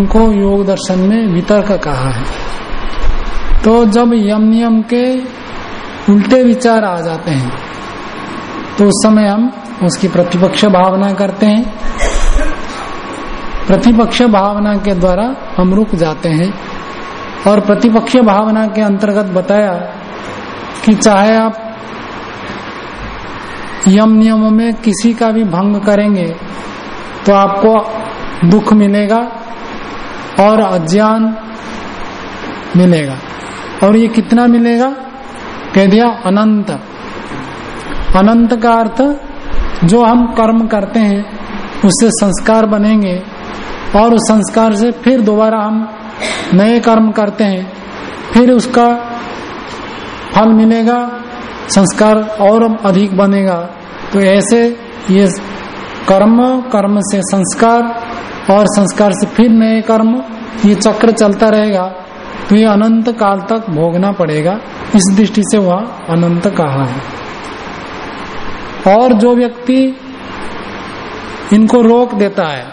उनको योग दर्शन में वितर्क कहा है। तो जब यम नियम के उल्टे विचार आ जाते हैं तो उस समय हम उसकी प्रतिपक्ष भावना करते हैं। प्रतिपक्ष भावना के द्वारा हम रुक जाते हैं। और प्रतिपक्ष भावना के अंतर्गत बताया कि चाहे आप यम नियमों में किसी का भी भंग करेंगे तो आपको दुख मिलेगा और अज्ञान मिलेगा। और ये कितना मिलेगा? कह दिया, अनंत। अनंत का अर्थ, जो हम कर्म करते हैं, उससे संस्कार बनेंगे और उस संस्कार से फिर दोबारा हम नए कर्म करते हैं। फिर उसका फल मिलेगा, संस्कार और अधिक बनेगा। तो ऐसे ये कर्म कर्म से संस्कार और संस्कार से फिर नए कर्म, ये चक्र चलता रहेगा। तो ये अनंत काल तक भोगना पड़ेगा। इस दृष्टि से वह अनंत कहा है। और जो व्यक्ति इनको रोक देता है,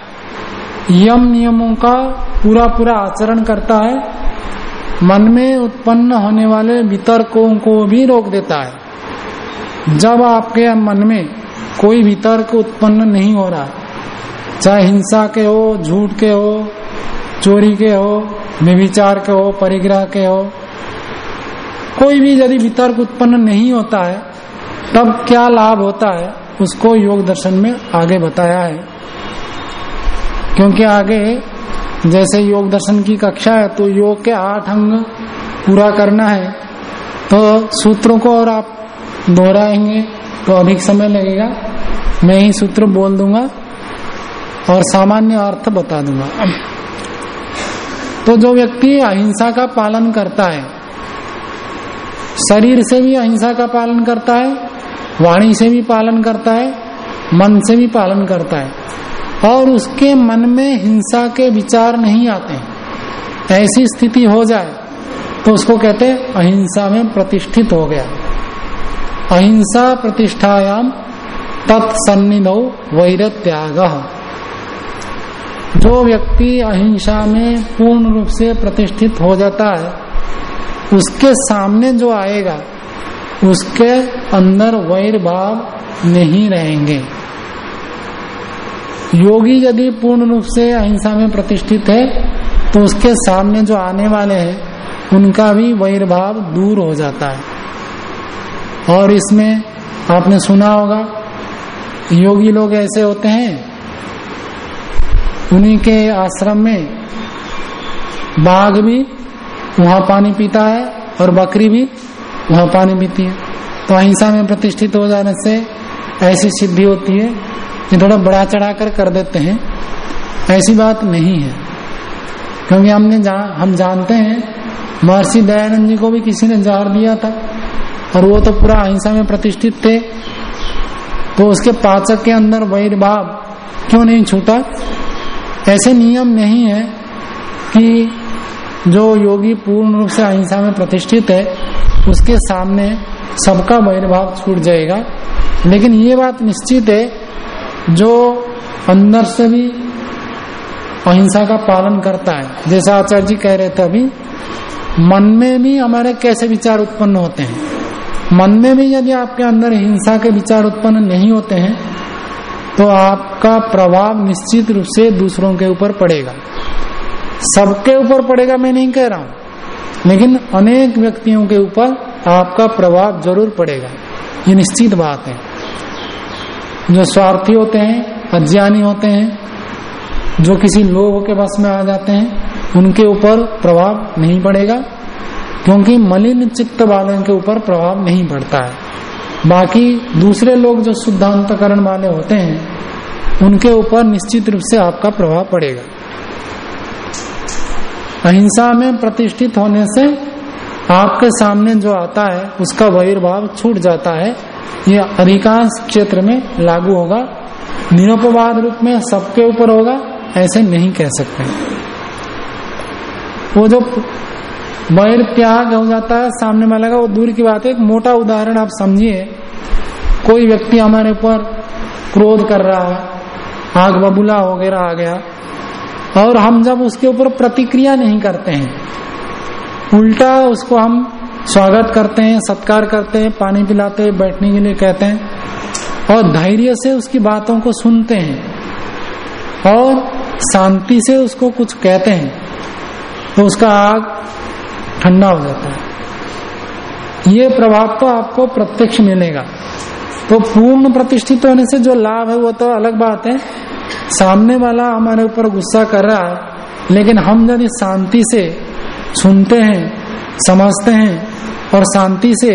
यम नियमों का पूरा पूरा आचरण करता है, मन में उत्पन्न होने वाले वितर्कों को भी रोक देता है। जब आपके मन में कोई वितर्क उत्पन्न नहीं हो रहा चाहे हिंसा के हो, झूठ के हो, चोरी के हो निर्विचार के हो, परिग्रह के हो, कोई भी यदि वितर्क उत्पन्न नहीं होता है, तब क्या लाभ होता है? उसको योग दर्शन में आगे बताया है। क्योंकि आगे जैसे योग दर्शन की कक्षा है तो योग के आठ अंग पूरा करना है तो सूत्रों को और आप दोहराएँगे तो अधिक समय लगेगा। मैं ही सूत्र बोल दूँगा। और सामान्य अर्थ बता दूँगा। तो जो व्यक्ति अहिंसा का पालन करता है, शरीर से भी अहिंसा का पालन करता है, वाणी से भी पालन करता है, मन से भी पालन करता है, और उसके मन में हिंसा के विचार नहीं आते ऐसी स्थिति हो जाए तो उसको कहते अहिंसा में प्रतिष्ठित हो गया। अहिंसा प्रतिष्ठायाम तत्सन्निधो वैर त्याग। जो व्यक्ति अहिंसा में पूर्ण रूप से प्रतिष्ठित हो जाता है। उसके सामने जो आएगा, उसके अंदर वैर भाव नहीं रहेंगे। योगी यदि पूर्ण रूप से अहिंसा में प्रतिष्ठित है तो उसके सामने जो आने वाले हैं, उनका भी वैर भाव दूर हो जाता है। और इसमें आपने सुना होगा, योगी लोग ऐसे होते हैं उन्हीं के आश्रम में बाघ भी वहाँ पानी पीता है और बकरी भी वहाँ पानी पीती है। तो अहिंसा में प्रतिष्ठित हो जाने से ऐसी सिद्धि होती है कि थोड़ा बड़ा चढ़ाकर कर देते हैं। ऐसी बात नहीं है। क्योंकि हमने जा, हम जानते हैं महर्षि दयानंद जी को भी किसी ने जहर दिया था और वो तो पूरा अहिंसा में प्रतिष्ठित थे। तो उसके पाचक के अंदर वैर भाव क्यों नहीं छूटा? ऐसे नियम नहीं है कि जो योगी पूर्ण रूप से अहिंसा में प्रतिष्ठित है, उसके सामने सबका वैरभाव छूट जाएगा। लेकिन ये बात निश्चित है, जो अंदर से भी अहिंसा का पालन करता है, जैसा आचार्य जी कह रहे थे अभी, मन में भी हमारे कैसे विचार उत्पन्न होते हैं? मन में भी यदि आपके अंदर हिंसा के विचार उत्पन्न नहीं होते हैं तो आपका प्रभाव निश्चित रूप से दूसरों के ऊपर पड़ेगा। सबके ऊपर पड़ेगा मैं नहीं कह रहा हूँ। लेकिन अनेक व्यक्तियों के ऊपर आपका प्रभाव ज़रूर पड़ेगा। ये निश्चित बात है। जो स्वार्थी होते हैं, अज्ञानी होते हैं, जो किसी लोग के बस में आ जाते हैं, उनके ऊपर प्रभाव नहीं पड़ेगा, क्योंकि मलिन चित्त वालों के ऊपर प्रभाव नहीं पड़ता है। बाकी दूसरे लोग जो शुद्धांतकरण वाले होते हैं, उनके ऊपर निश्चित रूप से आपका प्रभाव पड़ेगा। अहिंसा में प्रतिष्ठित होने से आपके सामने जो आता है, उसका वैरभाव छूट जाता है। ये अधिकांश क्षेत्र में लागू होगा। निरुपवाद रूप में सबके ऊपर होगा, ऐसे नहीं कह सकते। वो जो वैर त्याग हो जाता है, सामने वाला लगा, वो दूर की बात है। एक मोटा उदाहरण आप समझिए। कोई व्यक्ति हमारे ऊपर क्रोध कर रहा है, आग बबूला वगैरह आ गया, और हम जब उसके ऊपर प्रतिक्रिया नहीं करते हैं, उल्टा उसको हम स्वागत करते हैं, सत्कार करते हैं, पानी पिलाते हैं, बैठने के लिए कहते हैं, और धैर्य से उसकी बातों को सुनते हैं, और शांति से उसको कुछ कहते हैं तो उसका आग ठंडा हो जाता है। ये प्रभाव तो आपको प्रत्यक्ष मिलेगा। तो पूर्ण प्रतिष्ठित होने से जो लाभ है वो तो अलग बात है। सामने वाला हमारे ऊपर गुस्सा कर रहा है, लेकिन हम यदि शांति से सुनते हैं, समझते हैं, और शांति से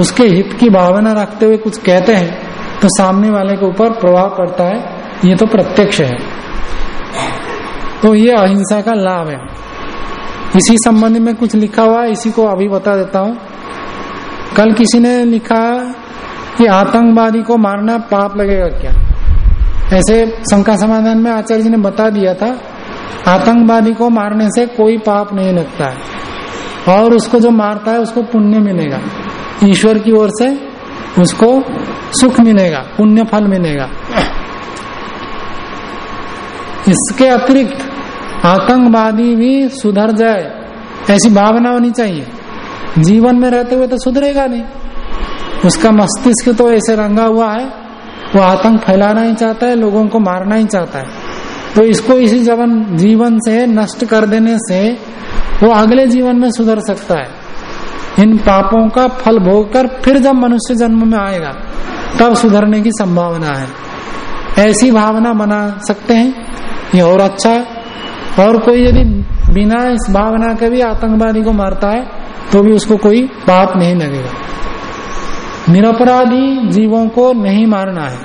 उसके हित की भावना रखते हुए कुछ कहते हैं तो सामने वाले के ऊपर प्रभाव पड़ता है। ये तो प्रत्यक्ष है। तो ये अहिंसा का लाभ है। इसी संबंध में कुछ लिखा हुआ है, इसी को अभी बता देता हूँ। कल किसी ने लिखा कि आतंकवादी को मारना पाप लगेगा क्या? ऐसे शंका समाधान में आचार्य जी ने बता दिया था, आतंकवादी को मारने से कोई पाप नहीं लगता है। और उसको जो मारता है, उसको पुण्य मिलेगा। ईश्वर की ओर से उसको सुख मिलेगा, पुण्य फल मिलेगा। इसके अतिरिक्त आतंकवादी भी सुधर जाए, ऐसी भावना होनी चाहिए। जीवन में रहते हुए तो सुधरेगा नहीं। उसका मस्तिष्क तो ऐसे रंगा हुआ है, वो आतंक फैलाना ही चाहता है, लोगों को मारना ही चाहता है। तो इसको इसी जीवन जीवन से, नष्ट कर देने से, वो अगले जीवन में सुधर सकता है। इन पापों का फल भोग कर फिर जब मनुष्य जन्म में आएगा, तब सुधरने की संभावना है। ऐसी भावना बना सकते हैं, ये और अच्छा है। और कोई यदि बिना इस भावना के भी आतंकवादी को मारता है तो भी उसको कोई पाप नहीं लगेगा। निरपराधी जीवों को नहीं मारना है।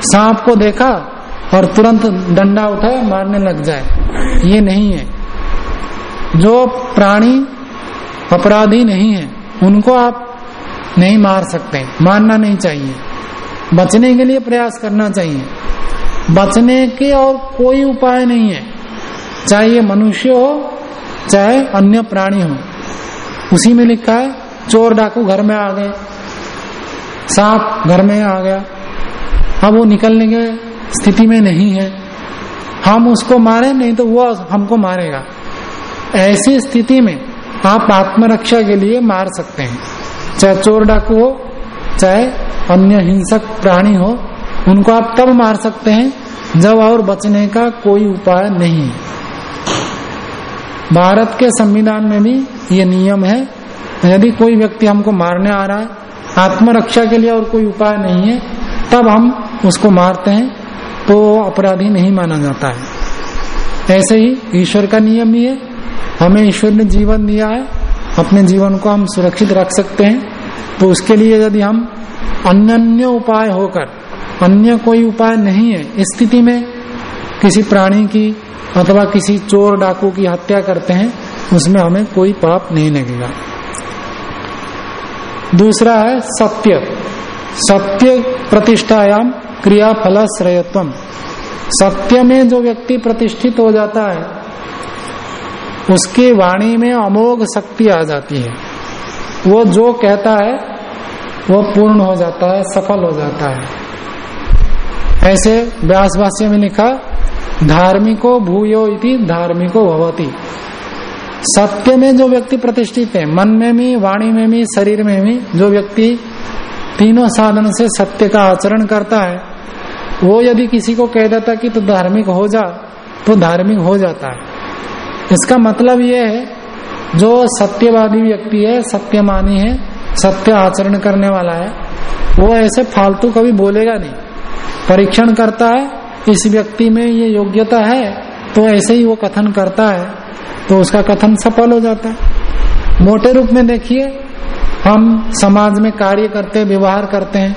सांप को देखा और तुरंत डंडा उठाए, मारने लग जाए। ये नहीं है। जो प्राणी अपराधी नहीं है, उनको आप नहीं मार सकते। मारना नहीं चाहिए। बचने के लिए प्रयास करना चाहिए। बचने के और कोई उपाय नहीं है। चाहे ये मनुष्य हो, चाहे अन्य प्राणी हो। उसी में लिखा है, चोर डाकू घर में आ गए। सांप घर में आ गया। अब वो निकलने के स्थिति में नहीं है। हम उसको मारे, नहीं तो वो हमको मारेगा। ऐसी स्थिति में आप आत्मरक्षा के लिए मार सकते हैं। चाहे चोर डाकू हो, चाहे अन्य हिंसक प्राणी हो, उनको आप तब मार सकते हैं, जब और बचने का कोई उपाय नहीं है। भारत के संविधान में भी ये नियम है। यदि कोई व्यक्ति हमको मारने आ रहा है, आत्मरक्षा के लिए और कोई उपाय नहीं है, तब हम उसको मारते हैं तो अपराधी नहीं माना जाता है। ऐसे ही ईश्वर का नियम ही है। हमें ईश्वर ने जीवन दिया है, अपने जीवन को हम सुरक्षित रख सकते हैं। तो उसके लिए यदि हम अन्य उपाय होकर, अन्य कोई उपाय नहीं है स्थिति में किसी प्राणी की अथवा किसी चोर डाकू की हत्या करते हैं, उसमें हमें कोई पाप नहीं लगेगा। दूसरा है सत्य। सत्य प्रतिष्ठायाम क्रिया फल श्रेयत्व सत्य में जो व्यक्ति प्रतिष्ठित हो जाता है, उसकी वाणी में अमोघ शक्ति आ जाती है। वो जो कहता है, वो पूर्ण हो जाता है, सफल हो जाता है। ऐसे व्यास भाष्य में लिखा धार्मिको भूयो इति, धार्मिको भवती। सत्य में जो व्यक्ति प्रतिष्ठित है, मन में भी, वाणी में भी, शरीर में भी, जो व्यक्ति तीनों साधन से सत्य का आचरण करता है, वो यदि किसी को कह देता कि तू तो धार्मिक हो जा तो धार्मिक हो जाता है। इसका मतलब ये है, जो सत्यवादी व्यक्ति है, सत्यमानी है, सत्य आचरण करने वाला है, वो ऐसे फालतू कभी बोलेगा नहीं। परीक्षण करता है इस व्यक्ति में ये योग्यता है तो ऐसे ही वो कथन करता है तो उसका कथन सफल हो जाता है। मोटे रूप में देखिए, हम समाज में कार्य करते, व्यवहार करते हैं,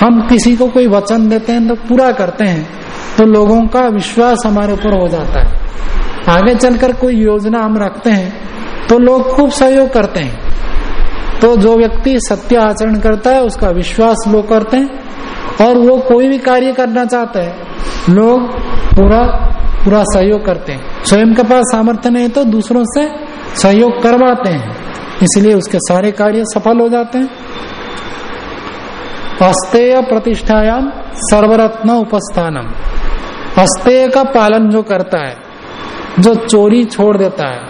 हम किसी को कोई वचन देते हैं तो पूरा करते हैं तो लोगों का विश्वास हमारे ऊपर हो जाता है। आगे चलकर कोई योजना हम रखते हैं तो लोग खूब सहयोग करते हैं। तो जो व्यक्ति सत्य आचरण करता है, उसका विश्वास लोग करते हैं और वो कोई भी कार्य करना चाहता है, लोग पूरा पूरा सहयोग करते हैं। स्वयं के पास सामर्थ्य नहीं तो दूसरों से सहयोग करवाते हैं। इसलिए उसके सारे कार्य सफल हो जाते हैं। अस्तेय प्रतिष्ठायाम सर्वरत्न उपस्थानम। अस्तेय का पालन जो करता है, जो चोरी छोड़ देता है।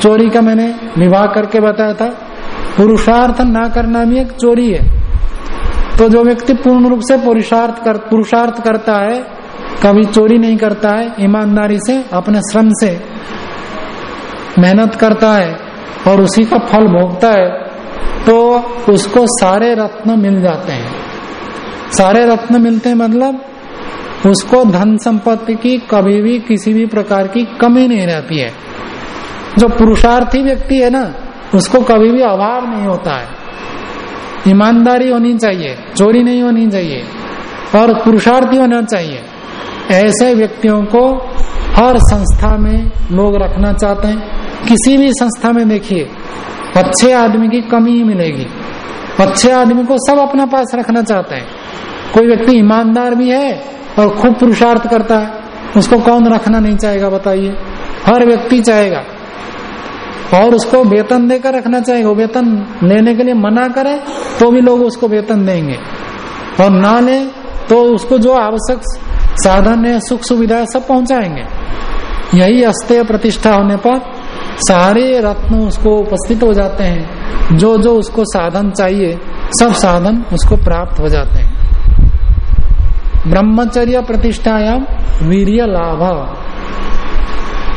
चोरी का मैंने विवाह करके बताया था। पुरुषार्थ ना करना भी एक चोरी है। तो जो व्यक्ति पूर्ण रूप से पुरुषार्थ कर, पुरुषार्थ करता है, कभी चोरी नहीं करता है, ईमानदारी से, अपने श्रम से मेहनत करता है और उसी का फल भोगता है तो उसको सारे रत्न मिल जाते हैं। सारे रत्न मिलते हैं मतलब उसको धन संपत्ति की कभी भी किसी भी प्रकार की कमी नहीं रहती है। जो पुरुषार्थी व्यक्ति है ना, उसको कभी भी अभाव नहीं होता है। ईमानदारी होनी चाहिए, चोरी नहीं होनी चाहिए, और पुरुषार्थी होना चाहिए। ऐसे व्यक्तियों को हर संस्था में लोग रखना चाहते हैं। किसी भी संस्था में देखिए, अच्छे आदमी की कमी ही मिलेगी। अच्छे आदमी को सब अपना पास रखना चाहते हैं। कोई व्यक्ति ईमानदार भी है और खूब पुरुषार्थ करता है, उसको कौन रखना नहीं चाहेगा, बताइए। हर व्यक्ति चाहेगा। और उसको वेतन देकर रखना चाहिए। वो वेतन लेने के लिए मना करे तो भी लोग उसको वेतन देंगे। और ना ले तो उसको जो आवश्यक साधन है, सुख सुविधा सब पहुंचाएँगे। यही अस्तेय प्रतिष्ठा होने पर सारे रत्न उसको उपस्थित हो जाते हैं। जो जो उसको साधन चाहिए, सब साधन उसको प्राप्त हो जाते हैं। ब्रह्मचर्य प्रतिष्ठायाम वीर्य लाभ।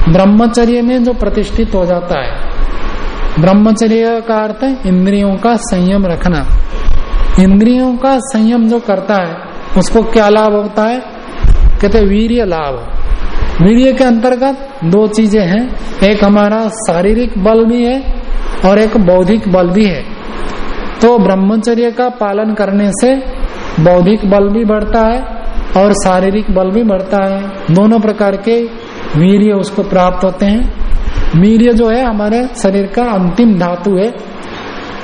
ब्रह्मचर्य में जो प्रतिष्ठित हो जाता है। ब्रह्मचर्य का अर्थ है इंद्रियों का संयम रखना। इंद्रियों का संयम जो करता है, उसको क्या लाभ होता है? कहते वीर्य लाभ। वीर्य के अंतर्गत दो चीज़ें हैं। एक हमारा शारीरिक बल भी है और एक बौद्धिक बल भी है। तो ब्रह्मचर्य का पालन करने से बौद्धिक बल भी बढ़ता है और शारीरिक बल भी बढ़ता है। दोनों प्रकार के वीर्य उसको प्राप्त होते हैं। वीर्य जो है, हमारे शरीर का अंतिम धातु है।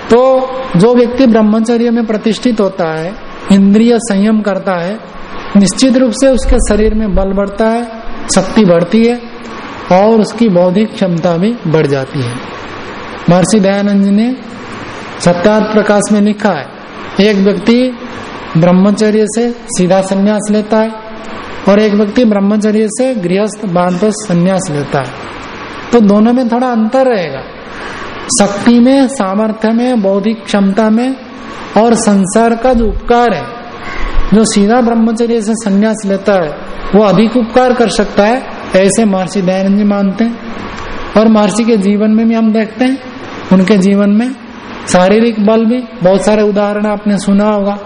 तो जो व्यक्ति ब्रह्मचर्य में प्रतिष्ठित होता है, इंद्रिय संयम करता है, निश्चित रूप से उसके शरीर में बल बढ़ता है, शक्ति बढ़ती है, और उसकी बौद्धिक क्षमता भी बढ़ जाती है। महर्षि दयानंद जी ने सत्यार्थ प्रकाश में लिखा है, एक व्यक्ति ब्रह्मचर्य से सीधा संन्यास लेता है और एक व्यक्ति ब्रह्मचर्य से गृहस्थ बाँध संन्यास लेता है। तो दोनों में थोड़ा अंतर रहेगा। शक्ति में, सामर्थ्य में, बौद्धिक क्षमता में और संसार का जो उपकार है, जो सीधा ब्रह्मचर्य से संन्यास लेता है, वो अधिक उपकार कर सकता है, ऐसे महर्षि दयानंद जी मानते हैं। और महर्षि के जीवन में भी हम देखते हैं, उनके जीवन में शारीरिक बल भी, बहुत सारे उदाहरण आपने सुना होगा।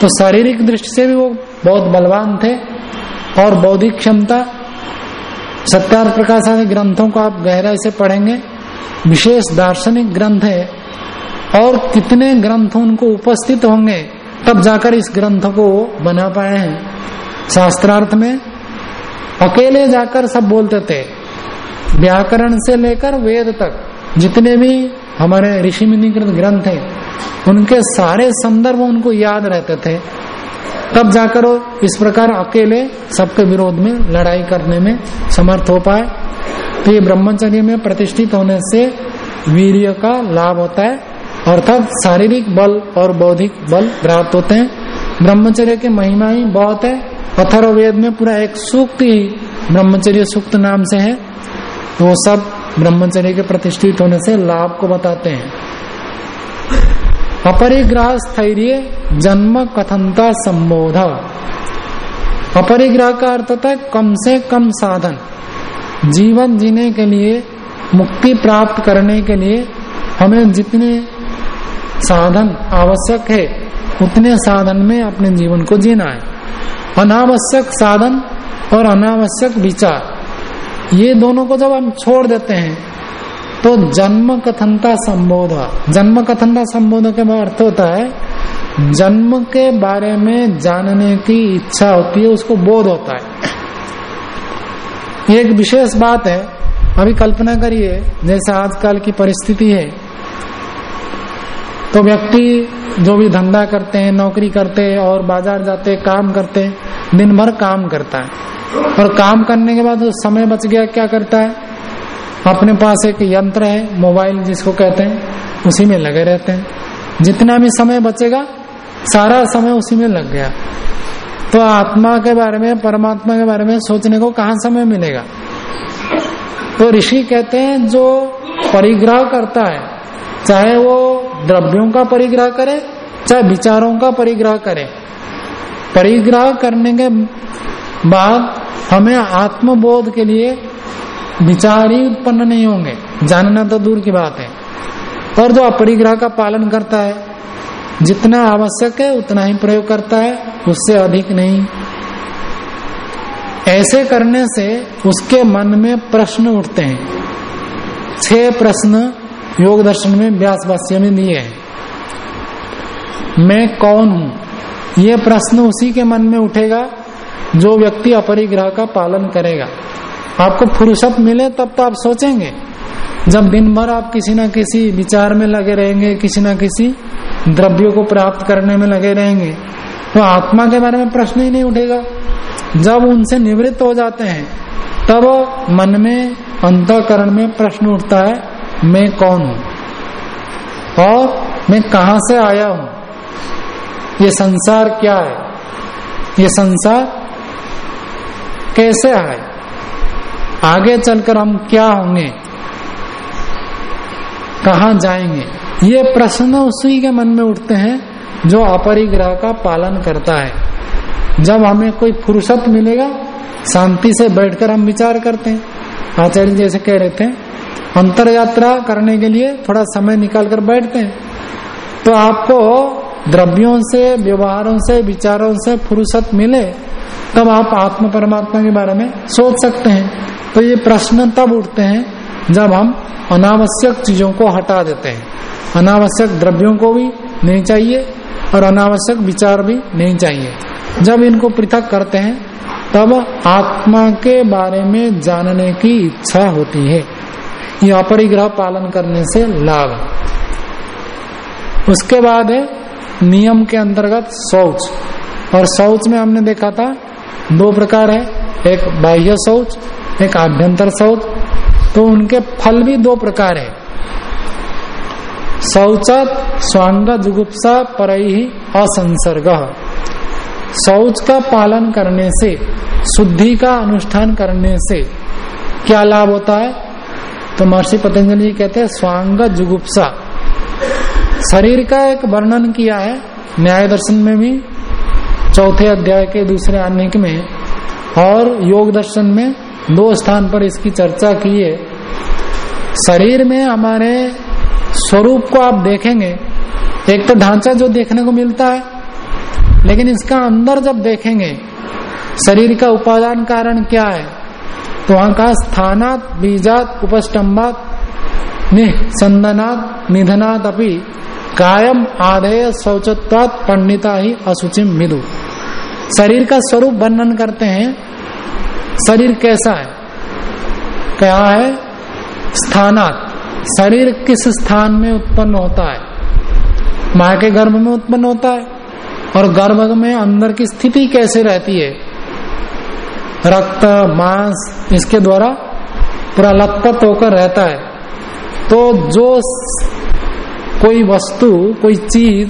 तो शारीरिक दृष्टि से भी वो बहुत बलवान थे और बौद्धिक क्षमता, सत्यार्थ प्रकाश आदि ग्रंथों को आप गहराई से पढ़ेंगे, विशेष दार्शनिक ग्रंथ है और कितने ग्रंथ उनको उपस्थित होंगे, तब जाकर इस ग्रंथ को बना पाए हैं। शास्त्रार्थ में अकेले जाकर सब बोलते थे। व्याकरण से लेकर वेद तक जितने भी हमारे ऋषि मुनिकृत ग्रंथ है, उनके सारे संदर्भ उनको याद रहते थे। तब जाकर वो इस प्रकार अकेले सबके विरोध में, लड़ाई करने में समर्थ हो पाए। तो ये ब्रह्मचर्य में प्रतिष्ठित होने से वीर्य का लाभ होता है, अर्थात शारीरिक बल और बौद्धिक बल प्राप्त होते हैं। ब्रह्मचर्य की महिमा ही बहुत है। अथर्व वेद में पूरा एक सूक्त ही ब्रह्मचर्य सूक्त नाम से है। वो सब ब्रह्मचर्य के प्रतिष्ठित होने से लाभ को बताते हैं। अपरिग्रह स्थैर्य जन्म कथनता संबोध। अपरिग्रह का अर्थ है कम से कम साधन। जीवन जीने के लिए, मुक्ति प्राप्त करने के लिए हमें जितने साधन आवश्यक है, उतने साधन में अपने जीवन को जीना है। अनावश्यक साधन और अनावश्यक विचार। ये दोनों को जब हम छोड़ देते हैं तो जन्म कथनता संबोध। जन्म कथनता संबोध के अर्थ होता है? जन्म के बारे में जानने की इच्छा होती है, उसको बोध होता है। एक विशेष बात है। अभी कल्पना करिए, जैसे आजकल की परिस्थिति है तो व्यक्ति जो भी धंधा करते हैं, नौकरी करते हैं, और बाज़ार जाते काम करते दिन भर काम करता है। और काम करने के बाद समय बच गया, क्या करता है? अपने पास एक यंत्र है, मोबाइल जिसको कहते हैं, उसी में लगे रहते हैं। जितना भी समय बचेगा, सारा समय उसी में लग गया। तो आत्मा के बारे में, परमात्मा के बारे में सोचने को कहा समय मिलेगा? तो ऋषि कहते हैं, जो परिग्रह करता है, चाहे वो द्रव्यों का परिग्रह करे, चाहे विचारों का परिग्रह करे, परिग्रह करने के बाद हमें आत्मबोध के लिए विचार ही उत्पन्न नहीं होंगे। जानना तो दूर की बात है। पर जो अपरिग्रह का पालन करता है, जितना आवश्यक है, उतना ही प्रयोग करता है, उससे अधिक नहीं। ऐसे करने से उसके मन में प्रश्न उठते हैं। छह प्रश्न योग दर्शन में व्यास भाष्य में दिए हैं। मैं कौन हूँ? ये प्रश्न उसी के मन में उठेगा, जो व्यक्ति अपरिग्रह का पालन करेगा। आपको फुर्सत मिले तब तो आप सोचेंगे। जब दिन भर आप किसी न किसी विचार में लगे रहेंगे, किसी न किसी द्रव्यों को प्राप्त करने में लगे रहेंगे तो आत्मा के बारे में प्रश्न ही नहीं उठेगा। जब उनसे निवृत्त हो जाते हैं, तब मन में, अंतकरण में प्रश्न उठता है, मैं कौन हूँ? और मैं कहा से आया हूँ? ये संसार क्या है? ये संसार कैसे आए आगे चलकर हम क्या होंगे? कहा जाएँगे? ये प्रश्न उसी के मन में उठते हैं जो अपरिग्रह का पालन करता है। जब हमें कोई फुर्सत मिलेगा, शांति से बैठकर हम विचार करते हैं। आचार्य जैसे कह रहे थे अंतर यात्रा करने के लिए थोड़ा समय निकाल कर बैठते हैं। तो आपको द्रव्यों से, व्यवहारों से, विचारों से फुर्सत मिले, तब आप आत्म परमात्मा के बारे में सोच सकते हैं। तो ये प्रश्न तब उठते हैं जब हम अनावश्यक चीज़ों को हटा देते हैं। अनावश्यक द्रव्यों को भी नहीं चाहिए और अनावश्यक विचार भी नहीं चाहिए। जब इनको पृथक करते हैं, तब आत्मा के बारे में जानने की इच्छा होती है। ये अपरिग्रह पालन करने से लाभ। उसके बाद है, नियम के अंतर्गत शौच। और शौच में हमने देखा था, दो प्रकार है, एक बाह्य शौच एक आभ्यंतर शौच तो उनके फल भी दो प्रकार है। शौचत स्वांग जुगुप्सा पर ही असंसर्ग। शौच का पालन करने से, शुद्धि का अनुष्ठान करने से क्या लाभ होता है? तो महर्षि पतंजलि जी कहते हैं स्वांग जुगुप्सा। शरीर का एक वर्णन किया है, न्याय दर्शन में भी, चौथे अध्याय के दूसरे आनेक में, और योग दर्शन में दो स्थान पर इसकी चर्चा की है। शरीर में हमारे स्वरूप को आप देखेंगे, एक तो ढांचा जो देखने को मिलता है, लेकिन इसका अंदर जब देखेंगे, शरीर का उपादान कारण क्या है? तो वहाँ का स्थानात, बीजात उपस्टम्बात संदनात निधनात अपनी कायम आधेय शौचत्वात, पंडिता ही असुचिम मिदु। शरीर का स्वरूप वर्णन करते हैं शरीर कैसा है? क्या है? स्थानात। शरीर किस स्थान में उत्पन्न होता है? माँ के गर्भ में उत्पन्न होता है? और गर्भ में अंदर की स्थिति कैसे रहती है? रक्त, मांस, इसके द्वारा पूरा लतपत होकर रहता है। तो जो कोई वस्तु, कोई चीज़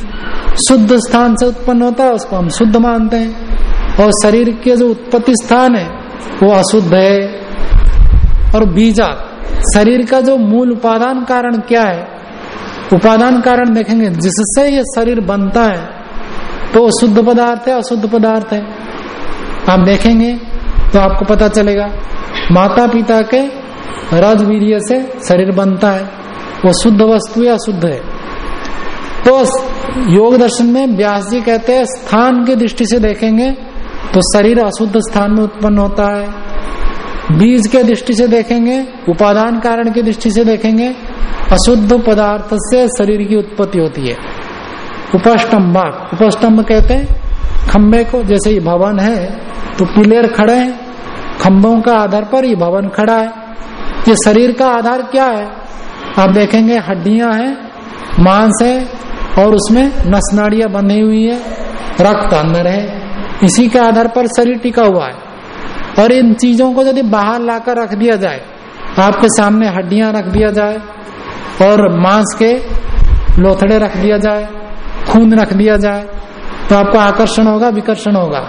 शुद्ध स्थान से उत्पन्न होता है, उसको हम शुद्ध मानते हैं। और शरीर के जो उत्पत्ति स्थान है वो अशुद्ध है और बीजात शरीर का जो मूल उपादान कारण क्या है? उपादान कारण देखेंगे, जिससे ये शरीर बनता है तो शुद्ध पदार्थ है, अशुद्ध पदार्थ है। आप देखेंगे तो आपको पता चलेगा माता पिता के रज वीर्य से शरीर बनता है, वो शुद्ध वस्तु या अशुद्ध है। तो योग दर्शन में व्यास जी कहते हैं, स्थान की दृष्टि से देखेंगे तो शरीर अशुद्ध स्थान में उत्पन्न होता है। बीज के दृष्टि से देखेंगे, उपादान कारण की दृष्टि से देखेंगे, अशुद्ध पदार्थ से शरीर की उत्पत्ति होती है। उपस्तंभ उपस्तंभ कहते हैं खम्बे को, जैसे ये भवन है तो पिलेर खड़े हैं खम्भों का आधार पर ये भवन खड़ा है। ये शरीर का आधार क्या है? आप देखेंगे, हड्डियाँ हैं, मांस है, और उसमें नसनाड़ियाँ बंधी हुई है, रक्त अंदर है। इसी के आधार पर शरीर टिका हुआ है। और इन चीज़ों को यदि बाहर लाकर रख दिया जाए आपके सामने हड्डियाँ रख दिया जाए, और मांस के लोथड़े रख दिया जाए, खून रख दिया जाए तो आपको आकर्षण होगा, विकर्षण होगा।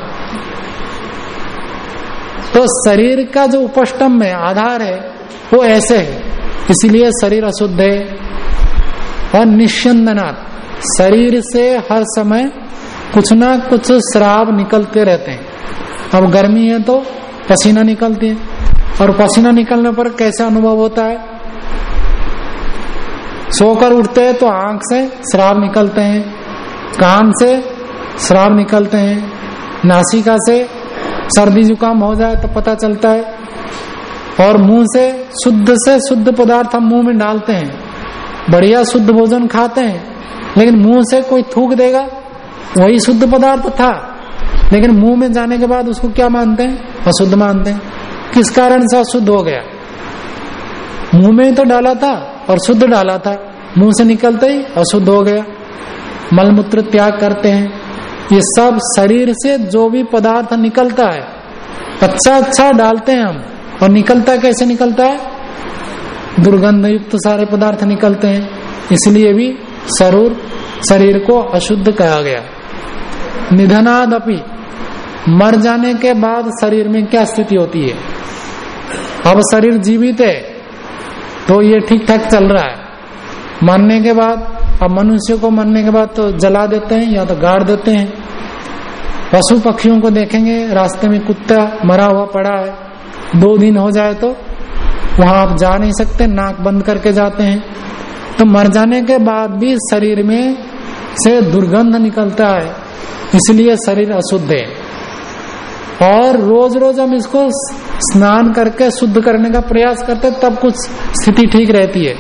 तो शरीर का जो उपष्टम है, आधार है, वो ऐसे है। इसलिए शरीर अशुद्ध है। और निश्चंदनाथ शरीर से हर समय कुछ ना कुछ श्राव निकलते रहते हैं। अब गर्मी है तो पसीना निकलती है। और पसीना निकलने पर कैसा अनुभव होता है? सोकर उठते हैं तो आँख से श्राव निकलते हैं, कान से श्राव निकलते हैं, नासिका से सर्दी जुकाम हो जाए तो पता चलता है। और मुँह से शुद्ध से शुद्ध पदार्थ हम मुँह में डालते हैं। बढ़िया शुद्ध भोजन खाते हैं, लेकिन मुँह से कोई थूक देगा? वही शुद्ध पदार्थ था। लेकिन मुँह में जाने के बाद उसको क्या मानते हैं? अशुद्ध मानते हैं। किस कारण से अशुद्ध हो गया? मुँह में तो डाला था और शुद्ध डाला था। मुँह से निकलते ही अशुद्ध हो गया। मलमूत्र त्याग करते हैं। ये सब शरीर से जो भी पदार्थ निकलता है अच्छा अच्छा डालते हैं हम। और निकलता कैसे निकलता है? दुर्गंध युक्त सारे पदार्थ निकलते हैं। इसलिए भी शरीर शरीर को अशुद्ध कहा गया। निधनादपि। मर जाने के बाद शरीर में क्या स्थिति होती है? अब शरीर जीवित है तो ये ठीक ठाक चल रहा है। मरने के बाद, अब मनुष्य को मरने के बाद तो जला देते हैं, या तो गाड़ देते हैं। पशु पक्षियों को देखेंगे, रास्ते में कुत्ता मरा हुआ पड़ा है। दो दिन हो जाए तो वहाँ आप जा नहीं सकते, नाक बंद करके जाते हैं। तो मर जाने के बाद भी शरीर में से दुर्गंध निकलता है। इसलिए शरीर अशुद्ध है। और रोज रोज हम इसको स्नान करके शुद्ध करने का प्रयास करते तब कुछ स्थिति ठीक रहती है।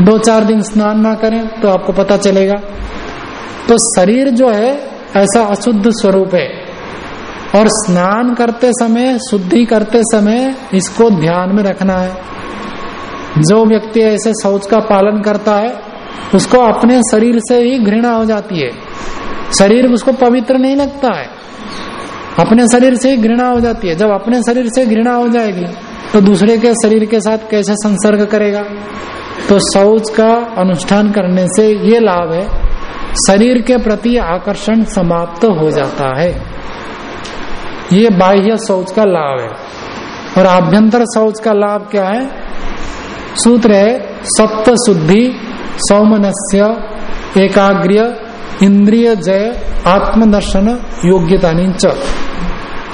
दो चार दिन स्नान ना करें तो आपको पता चलेगा। तो शरीर जो है, ऐसा अशुद्ध स्वरूप है। और स्नान करते समय, शुद्धि करते समय इसको ध्यान में रखना है। जो व्यक्ति ऐसे शौच का पालन करता है, उसको अपने शरीर से ही घृणा हो जाती है। शरीर उसको पवित्र नहीं लगता है। अपने शरीर से ही घृणा हो जाती है। जब अपने शरीर से घृणा हो जाएगी तो दूसरे के शरीर के साथ कैसे संसर्ग करेगा? तो शौच का अनुष्ठान करने से ये लाभ है, शरीर के प्रति आकर्षण समाप्त हो जाता है। ये बाह्य शौच का लाभ है। और आभ्यंतर शौच का लाभ क्या है? सूत्र है सत्व शुद्धि, सौमनस्य एकाग्र इंद्रिय जय, आत्मदर्शन योग्यता च।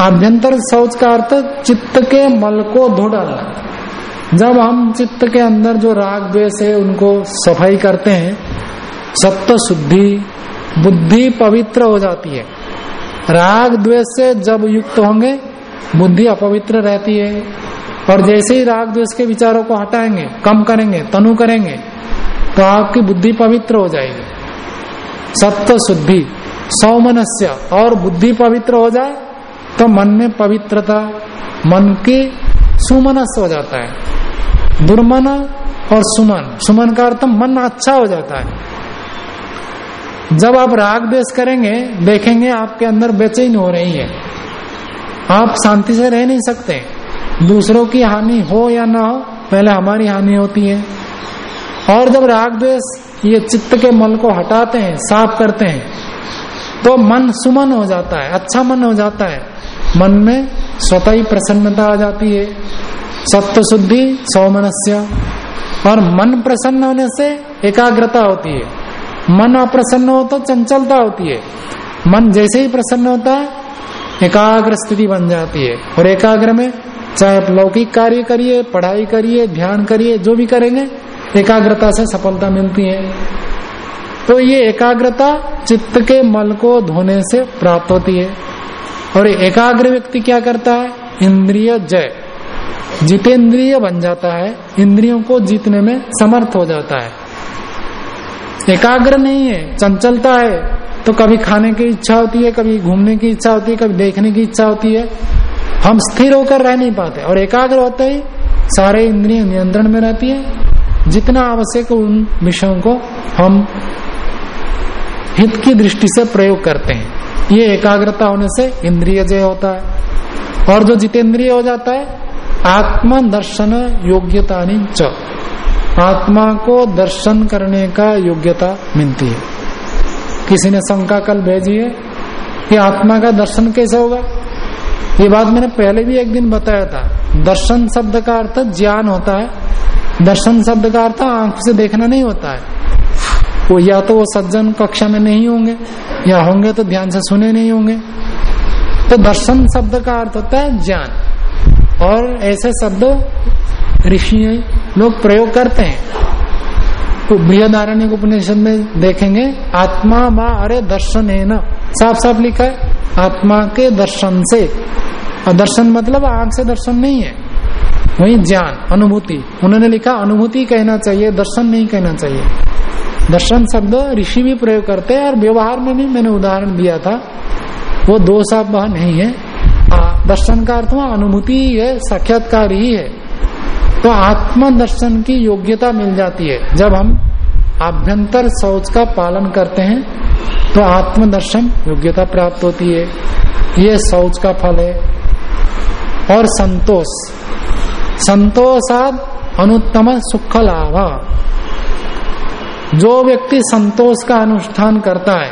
आभ्यंतर शौच का अर्थ चित्त के मल को धो डालना। जब हम चित्त के अंदर जो राग, द्वेष है, उनको सफ़ाई करते हैं सत्य शुद्धि, बुद्धि पवित्र हो जाती है। राग, द्वेष से जब युक्त होंगे, बुद्धि अपवित्र रहती है। और जैसे ही राग, द्वेष के विचारों को हटाएँगे, कम करेंगे, तनु करेंगे तो आपकी बुद्धि पवित्र हो जाएगी। सत्य शुद्धि सौमनस्य, और बुद्धि पवित्र हो जाए तो मन में पवित्रता, मन की सुमनस हो जाता है। दुर्मन और सुमन सुमन का अर्थ मन अच्छा हो जाता है। जब आप राग देश करेंगे, देखेंगे आपके अंदर बेचैन हो रही है। आप शांति से रह नहीं सकते। दूसरों की हानि हो या ना हो, पहले हमारी हानि होती है। और जब राग द्वेष ये चित्त के मल को हटाते हैं, साफ़ करते हैं तो मन सुमन हो जाता है अच्छा मन हो जाता है। मन में स्वतः ही प्रसन्नता आ जाती है। सत्य शुद्धि सौमनस्य। और मन प्रसन्न होने से एकाग्रता होती है। मन अप्रसन्न हो तो चंचलता होती है। मन जैसे ही प्रसन्न होता है, एकाग्र स्थिति बन जाती है। और एकाग्र में चाहे आप लौकिक कार्य करिए, पढ़ाई करिए, ध्यान करिए, जो भी करेंगे एकाग्रता से सफलता मिलती है। तो ये एकाग्रता चित्त के मल को धोने से प्राप्त होती है। और एकाग्र व्यक्ति क्या करता है? इंद्रिय जय। जितेंद्रिय बन जाता है। इंद्रियों को जीतने में समर्थ हो जाता है। एकाग्र नहीं है, चंचलता है। तो कभी खाने की इच्छा होती है, कभी घूमने की इच्छा होती है, कभी देखने की इच्छा होती है। हम स्थिर होकर रह नहीं पाते। और एकाग्र होते ही सारे इंद्रिय नियंत्रण में रहती है। जितना आवश्यक उन विषयों को हम हित की दृष्टि से प्रयोग करते हैं। ये एकाग्रता होने से इंद्रिय जय होता है। और जो जितेंद्रिय हो जाता है आत्मा दर्शन योग्यता च। आत्मा को दर्शन करने का योग्यता मिलती है। किसी ने शंका कल भेजी है कि आत्मा का दर्शन कैसे होगा? ये बात मैंने पहले भी एक दिन बताया था। दर्शन शब्द का अर्थ ज्ञान होता है। दर्शन शब्द का अर्थ आँख से देखना नहीं होता है। वो या तो वो सज्जन कक्षा में नहीं होंगे, या होंगे तो ध्यान से सुने नहीं होंगे। तो दर्शन शब्द का अर्थ होता है ज्ञान। और ऐसे शब्द ऋषि लोग प्रयोग करते हैं। तो बृहदारण्य उपनिषद में देखेंगे, आत्मा व अरे दर्शन है न साफ़ साफ़ लिखा है, आत्मा के दर्शन से। और दर्शन मतलब आँख से दर्शन नहीं है। वही ज्ञान, अनुभूति। उन्होंने लिखा, अनुभूति कहना चाहिए, दर्शन नहीं कहना चाहिए। दर्शन शब्द ऋषि भी प्रयोग करते हैं और व्यवहार में भी मैंने उदाहरण दिया था। वो दो वह नहीं है। दर्शन का अर्थ हुआ, अनुभूति ही साक्षात्कार ही है। तो आत्म दर्शन की योग्यता मिल जाती है। जब हम आभ्यंतर सोच का पालन करते हैं तो आत्म दर्शन योग्यता प्राप्त होती है। ये सोच का फल है। और संतोष। संतोषाद अनुत्तम सुख लाभ जो व्यक्ति संतोष का अनुष्ठान करता है,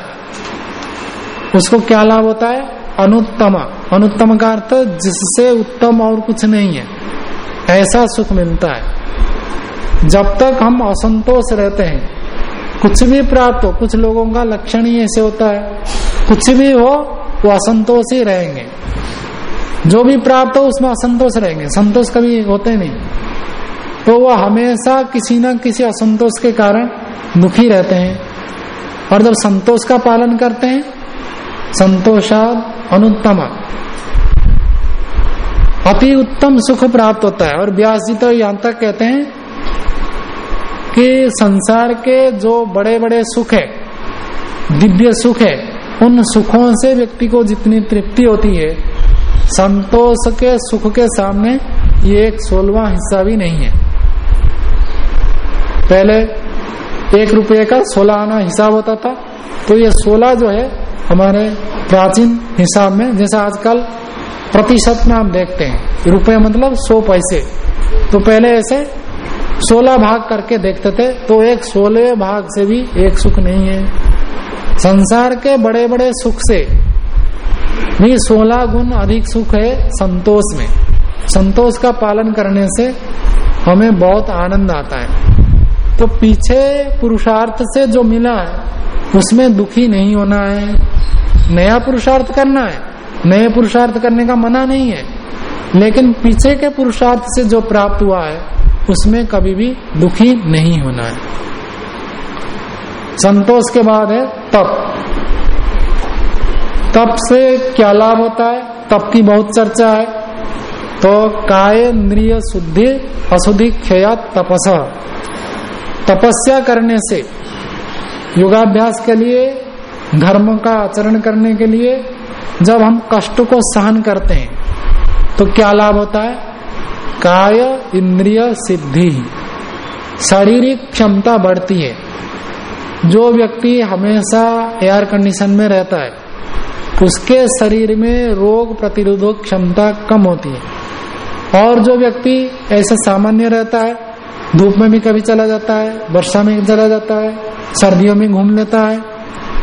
उसको क्या लाभ होता है? अनुत्तम। अनुत्तम का अर्थ जिससे उत्तम और कुछ नहीं है, ऐसा सुख मिलता है। जब तक हम असंतोष रहते हैं, कुछ भी प्राप्त हो, कुछ लोगों का लक्षण ही ऐसे होता है, कुछ भी हो, वो असंतोष ही रहेंगे। जो भी प्राप्त हो उसमें असंतोष रहेंगे। संतोष कभी होते नहीं। तो वो हमेशा किसी न किसी असंतोष के कारण दुखी रहते हैं। और जब संतोष का पालन करते हैं, संतोषाद अनुत्तम। अति उत्तम सुख प्राप्त होता है। और व्यास जी तो यहाँ तक कहते हैं कि संसार के जो बड़े बड़े सुख है, दिव्य सुख है, उन सुखों से व्यक्ति को जितनी तृप्ति होती है संतोष के, सुख के सामने ये एक सोलवा हिस्सा भी नहीं है। पहले एक रुपये का सोलह आना हिसाब होता था। तो ये सोलह जो है, हमारे प्राचीन हिसाब में, जैसे आजकल प्रतिशत में आप देखते हैं रुपये मतलब सौ पैसे। तो पहले ऐसे सोलह भाग करके देखते थे तो एक सोलह भाग से भी एक सुख नहीं है। संसार के बड़े बड़े सुख से भी सोलह गुण अधिक सुख है संतोष में। संतोष का पालन करने से हमें बहुत आनंद आता है। तो पीछे पुरुषार्थ से जो मिला है, उसमें दुखी नहीं होना है। नया पुरुषार्थ करना है। नए पुरुषार्थ करने का मना नहीं है। लेकिन पीछे के पुरुषार्थ से जो प्राप्त हुआ है, उसमें कभी भी दुखी नहीं होना है। संतोष के बाद है तप। तप से क्या लाभ होता है? तप की बहुत चर्चा है। तो काय इंद्रिय शुद्धि, अशुद्धि क्षया तपस। तपस्या करने से, योगाभ्यास के लिए, धर्म का आचरण करने के लिए, जब हम कष्ट को सहन करते हैं तो क्या लाभ होता है? काय इंद्रिय सिद्धि। शारीरिक क्षमता बढ़ती है। जो व्यक्ति हमेशा एयर कंडीशन में रहता है उसके शरीर में रोग प्रतिरोधक क्षमता कम होती है। और जो व्यक्ति ऐसा सामान्य रहता है, धूप में भी कभी चला जाता है, वर्षा में चला जाता है, सर्दियों में घूम लेता है,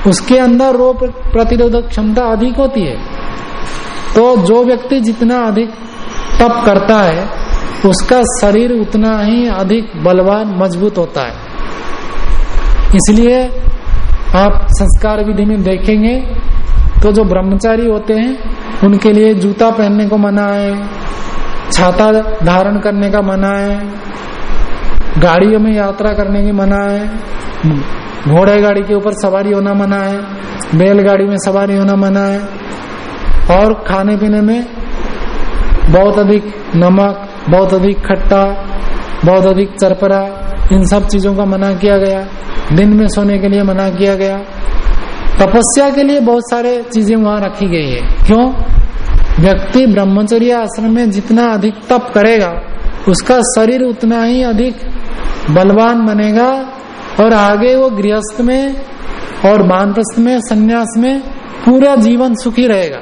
उसके अंदर रोग प्रतिरोधक क्षमता अधिक होती है। तो जो व्यक्ति जितना अधिक तप करता है, उसका शरीर उतना ही अधिक बलवान, मज़बूत होता है। इसलिए आप संस्कार विधि में देखेंगे तो जो ब्रह्मचारी होते हैं, उनके लिए जूता पहनने को मना है, छाता धारण करने का मना है, गाड़ियों में यात्रा करने की मना है, घोड़े गाड़ी के ऊपर सवारी होना मना है, बैलगाड़ी में सवारी होना मना है, और खाने पीने में बहुत अधिक नमक, बहुत अधिक खट्टा, बहुत अधिक चरपरा, इन सब चीज़ों का मना किया गया। दिन में सोने के लिए मना किया गया। तपस्या के लिए बहुत सारे चीज़ें वहाँ रखी गई है। क्यों? व्यक्ति ब्रह्मचर्य आश्रम में जितना अधिक तप करेगा, उसका शरीर उतना ही अधिक बलवान बनेगा और आगे वो गृहस्थ में और मानप्रस्थ में, संन्यास में पूरा जीवन सुखी रहेगा।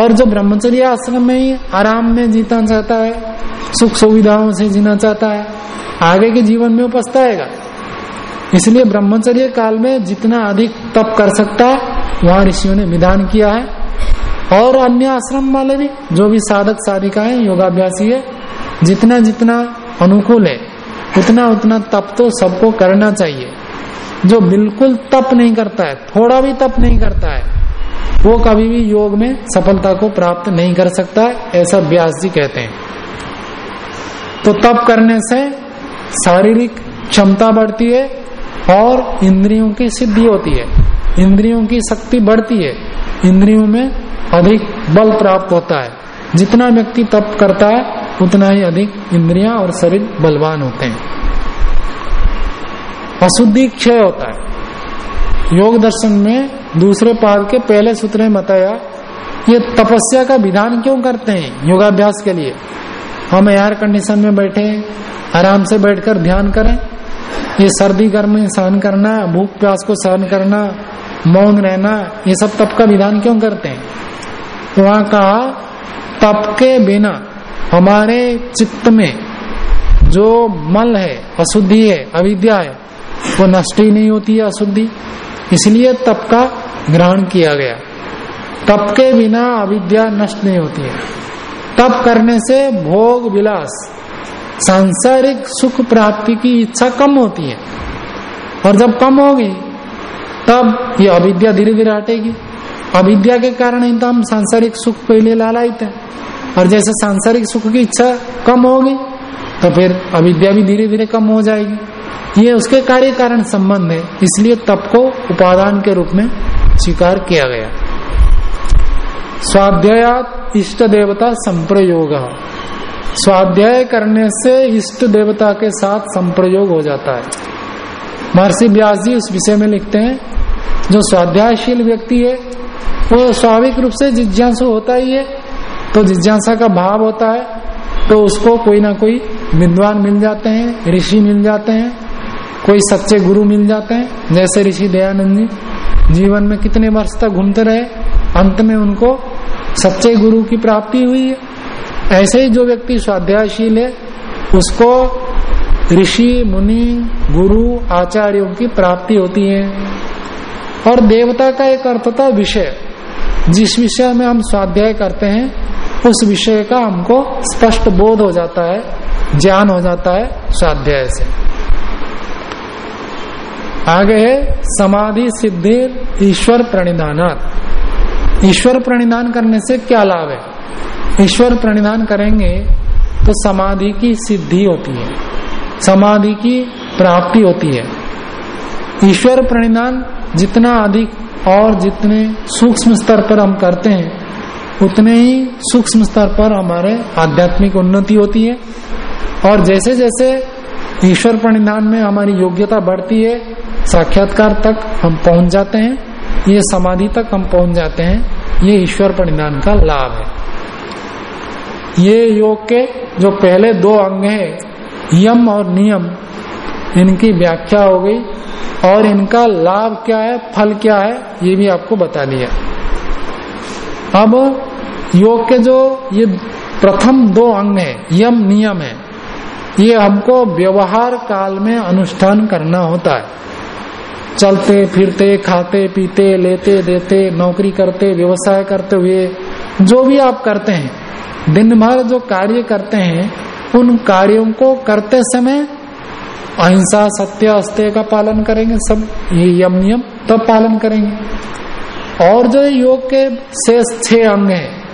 और जो ब्रह्मचर्य आश्रम में ही आराम में जीना चाहता है, सुख सुविधाओं से जीना चाहता है, आगे के जीवन में वो पछताएगा। इसलिए ब्रह्मचर्य काल में जितना अधिक तप कर सकता है, वहाँ ऋषियों ने विधान किया है। और अन्य आश्रम वाले भी, जो भी साधक साधिका है, योगाभ्यासी है, जितना जितना अनुकूल है, उतना उतना तप तो सबको करना चाहिए। जो बिल्कुल तप नहीं करता है, थोड़ा भी तप नहीं करता है, वो कभी भी योग में सफलता को प्राप्त नहीं कर सकता है, ऐसा व्यास जी कहते हैं। तो तप करने से शारीरिक क्षमता बढ़ती है और इंद्रियों की सिद्धि होती है। इंद्रियों की शक्ति बढ़ती है। इंद्रियों में अधिक बल प्राप्त होता है। जितना व्यक्ति तप करता है, उतना ही अधिक इंद्रियाँ और शरीर बलवान होते हैं। अशुद्धि क्षय होता है। योग दर्शन में दूसरे पाद के पहले सूत्र में बताया, ये तपस्या का विधान क्यों करते हैं योगाभ्यास के लिए? हम एयर कंडीशन में बैठे आराम से बैठकर ध्यान करें। ये सर्दी गर्म सहन करना, भूख प्यास को सहन करना, मौन रहना, ये सब तप का विधान क्यों करते हैं? तो वहाँ कहा, तप के बिना हमारे चित्त में जो मल है, अशुद्धि है, अविद्या है, वो नष्ट ही नहीं होती है अशुद्धि। इसलिए तप का ग्रहण किया गया। तप के बिना अविद्या नष्ट नहीं होती है। तप करने से भोग विलास सांसारिक सुख प्राप्ति की इच्छा कम होती है। और जब कम होगी, तब ये अविद्या धीरे धीरे हटेगी। अविद्या के कारण ही तो हम सांसारिक सुख पहले लालायित है। और जैसे सांसारिक सुख की इच्छा कम होगी तो फिर अविद्या भी धीरे धीरे कम हो जाएगी। ये उसके कार्य कारण संबंध है, इसलिए तप को उपादान के रूप में स्वीकार किया गया। स्वाध्याय इष्ट देवता संप्रयोग। स्वाध्याय करने से इष्ट देवता के साथ संप्रयोग हो जाता है। महर्षि व्यास जी उस विषय में लिखते हैं, जो स्वाध्यायशील व्यक्ति है, वो स्वाभाविक रूप से जिज्ञासु होता ही है। तो जिज्ञासा का भाव होता है तो उसको कोई ना कोई विद्वान मिल जाते हैं, ऋषि मिल जाते हैं, कोई सच्चे गुरु मिल जाते हैं। जैसे ऋषि दयानंद जी, जीवन में कितने वर्ष तक घूमते रहे, अंत में उनको सच्चे गुरु की प्राप्ति हुई है। ऐसे ही जो व्यक्ति स्वाध्यायशील है, उसको ऋषि, मुनि, गुरु, आचार्यों की प्राप्ति होती है। और देवता का एक अर्थ था विषय, जिस विषय में हम स्वाध्याय करते हैं, उस विषय का हमको स्पष्ट बोध हो जाता है, ज्ञान हो जाता है स्वाध्याय से। आगे है, समाधि, सिद्धि, ईश्वर प्रणिधानात। ईश्वर प्रणिधान करने से क्या लाभ है? ईश्वर प्रणिधान करेंगे तो समाधि की सिद्धि होती है। समाधि की प्राप्ति होती है। ईश्वर प्रणिधान जितना अधिक और जितने सूक्ष्म स्तर पर हम करते हैं, उतने ही सूक्ष्म स्तर पर हमारे आध्यात्मिक उन्नति होती है। और जैसे जैसे ईश्वर प्रणिधान में हमारी योग्यता बढ़ती है, साक्षात्कार तक हम पहुँच जाते हैं, ये समाधि तक हम पहुँच जाते हैं, ये ईश्वर प्रणिधान का लाभ है। ये योग के जो पहले दो अंग है, यम और नियम, इनकी व्याख्या हो गई। और इनका लाभ क्या है, फल क्या है, ये भी आपको बता दिया अब योग के जो ये प्रथम दो अंग है, यम, नियम है, ये हमको व्यवहार काल में अनुष्ठान करना होता है। चलते, फिरते, खाते, पीते, लेते, देते, नौकरी करते, व्यवसाय करते हुए, जो भी आप करते हैं दिन भर जो कार्य करते हैं, उन कार्यों को करते समय अहिंसा, सत्य, अस्त्य का पालन करेंगे, सब ये यम नियम तब पालन करेंगे। और जो योग के शेष छह अंग हैं,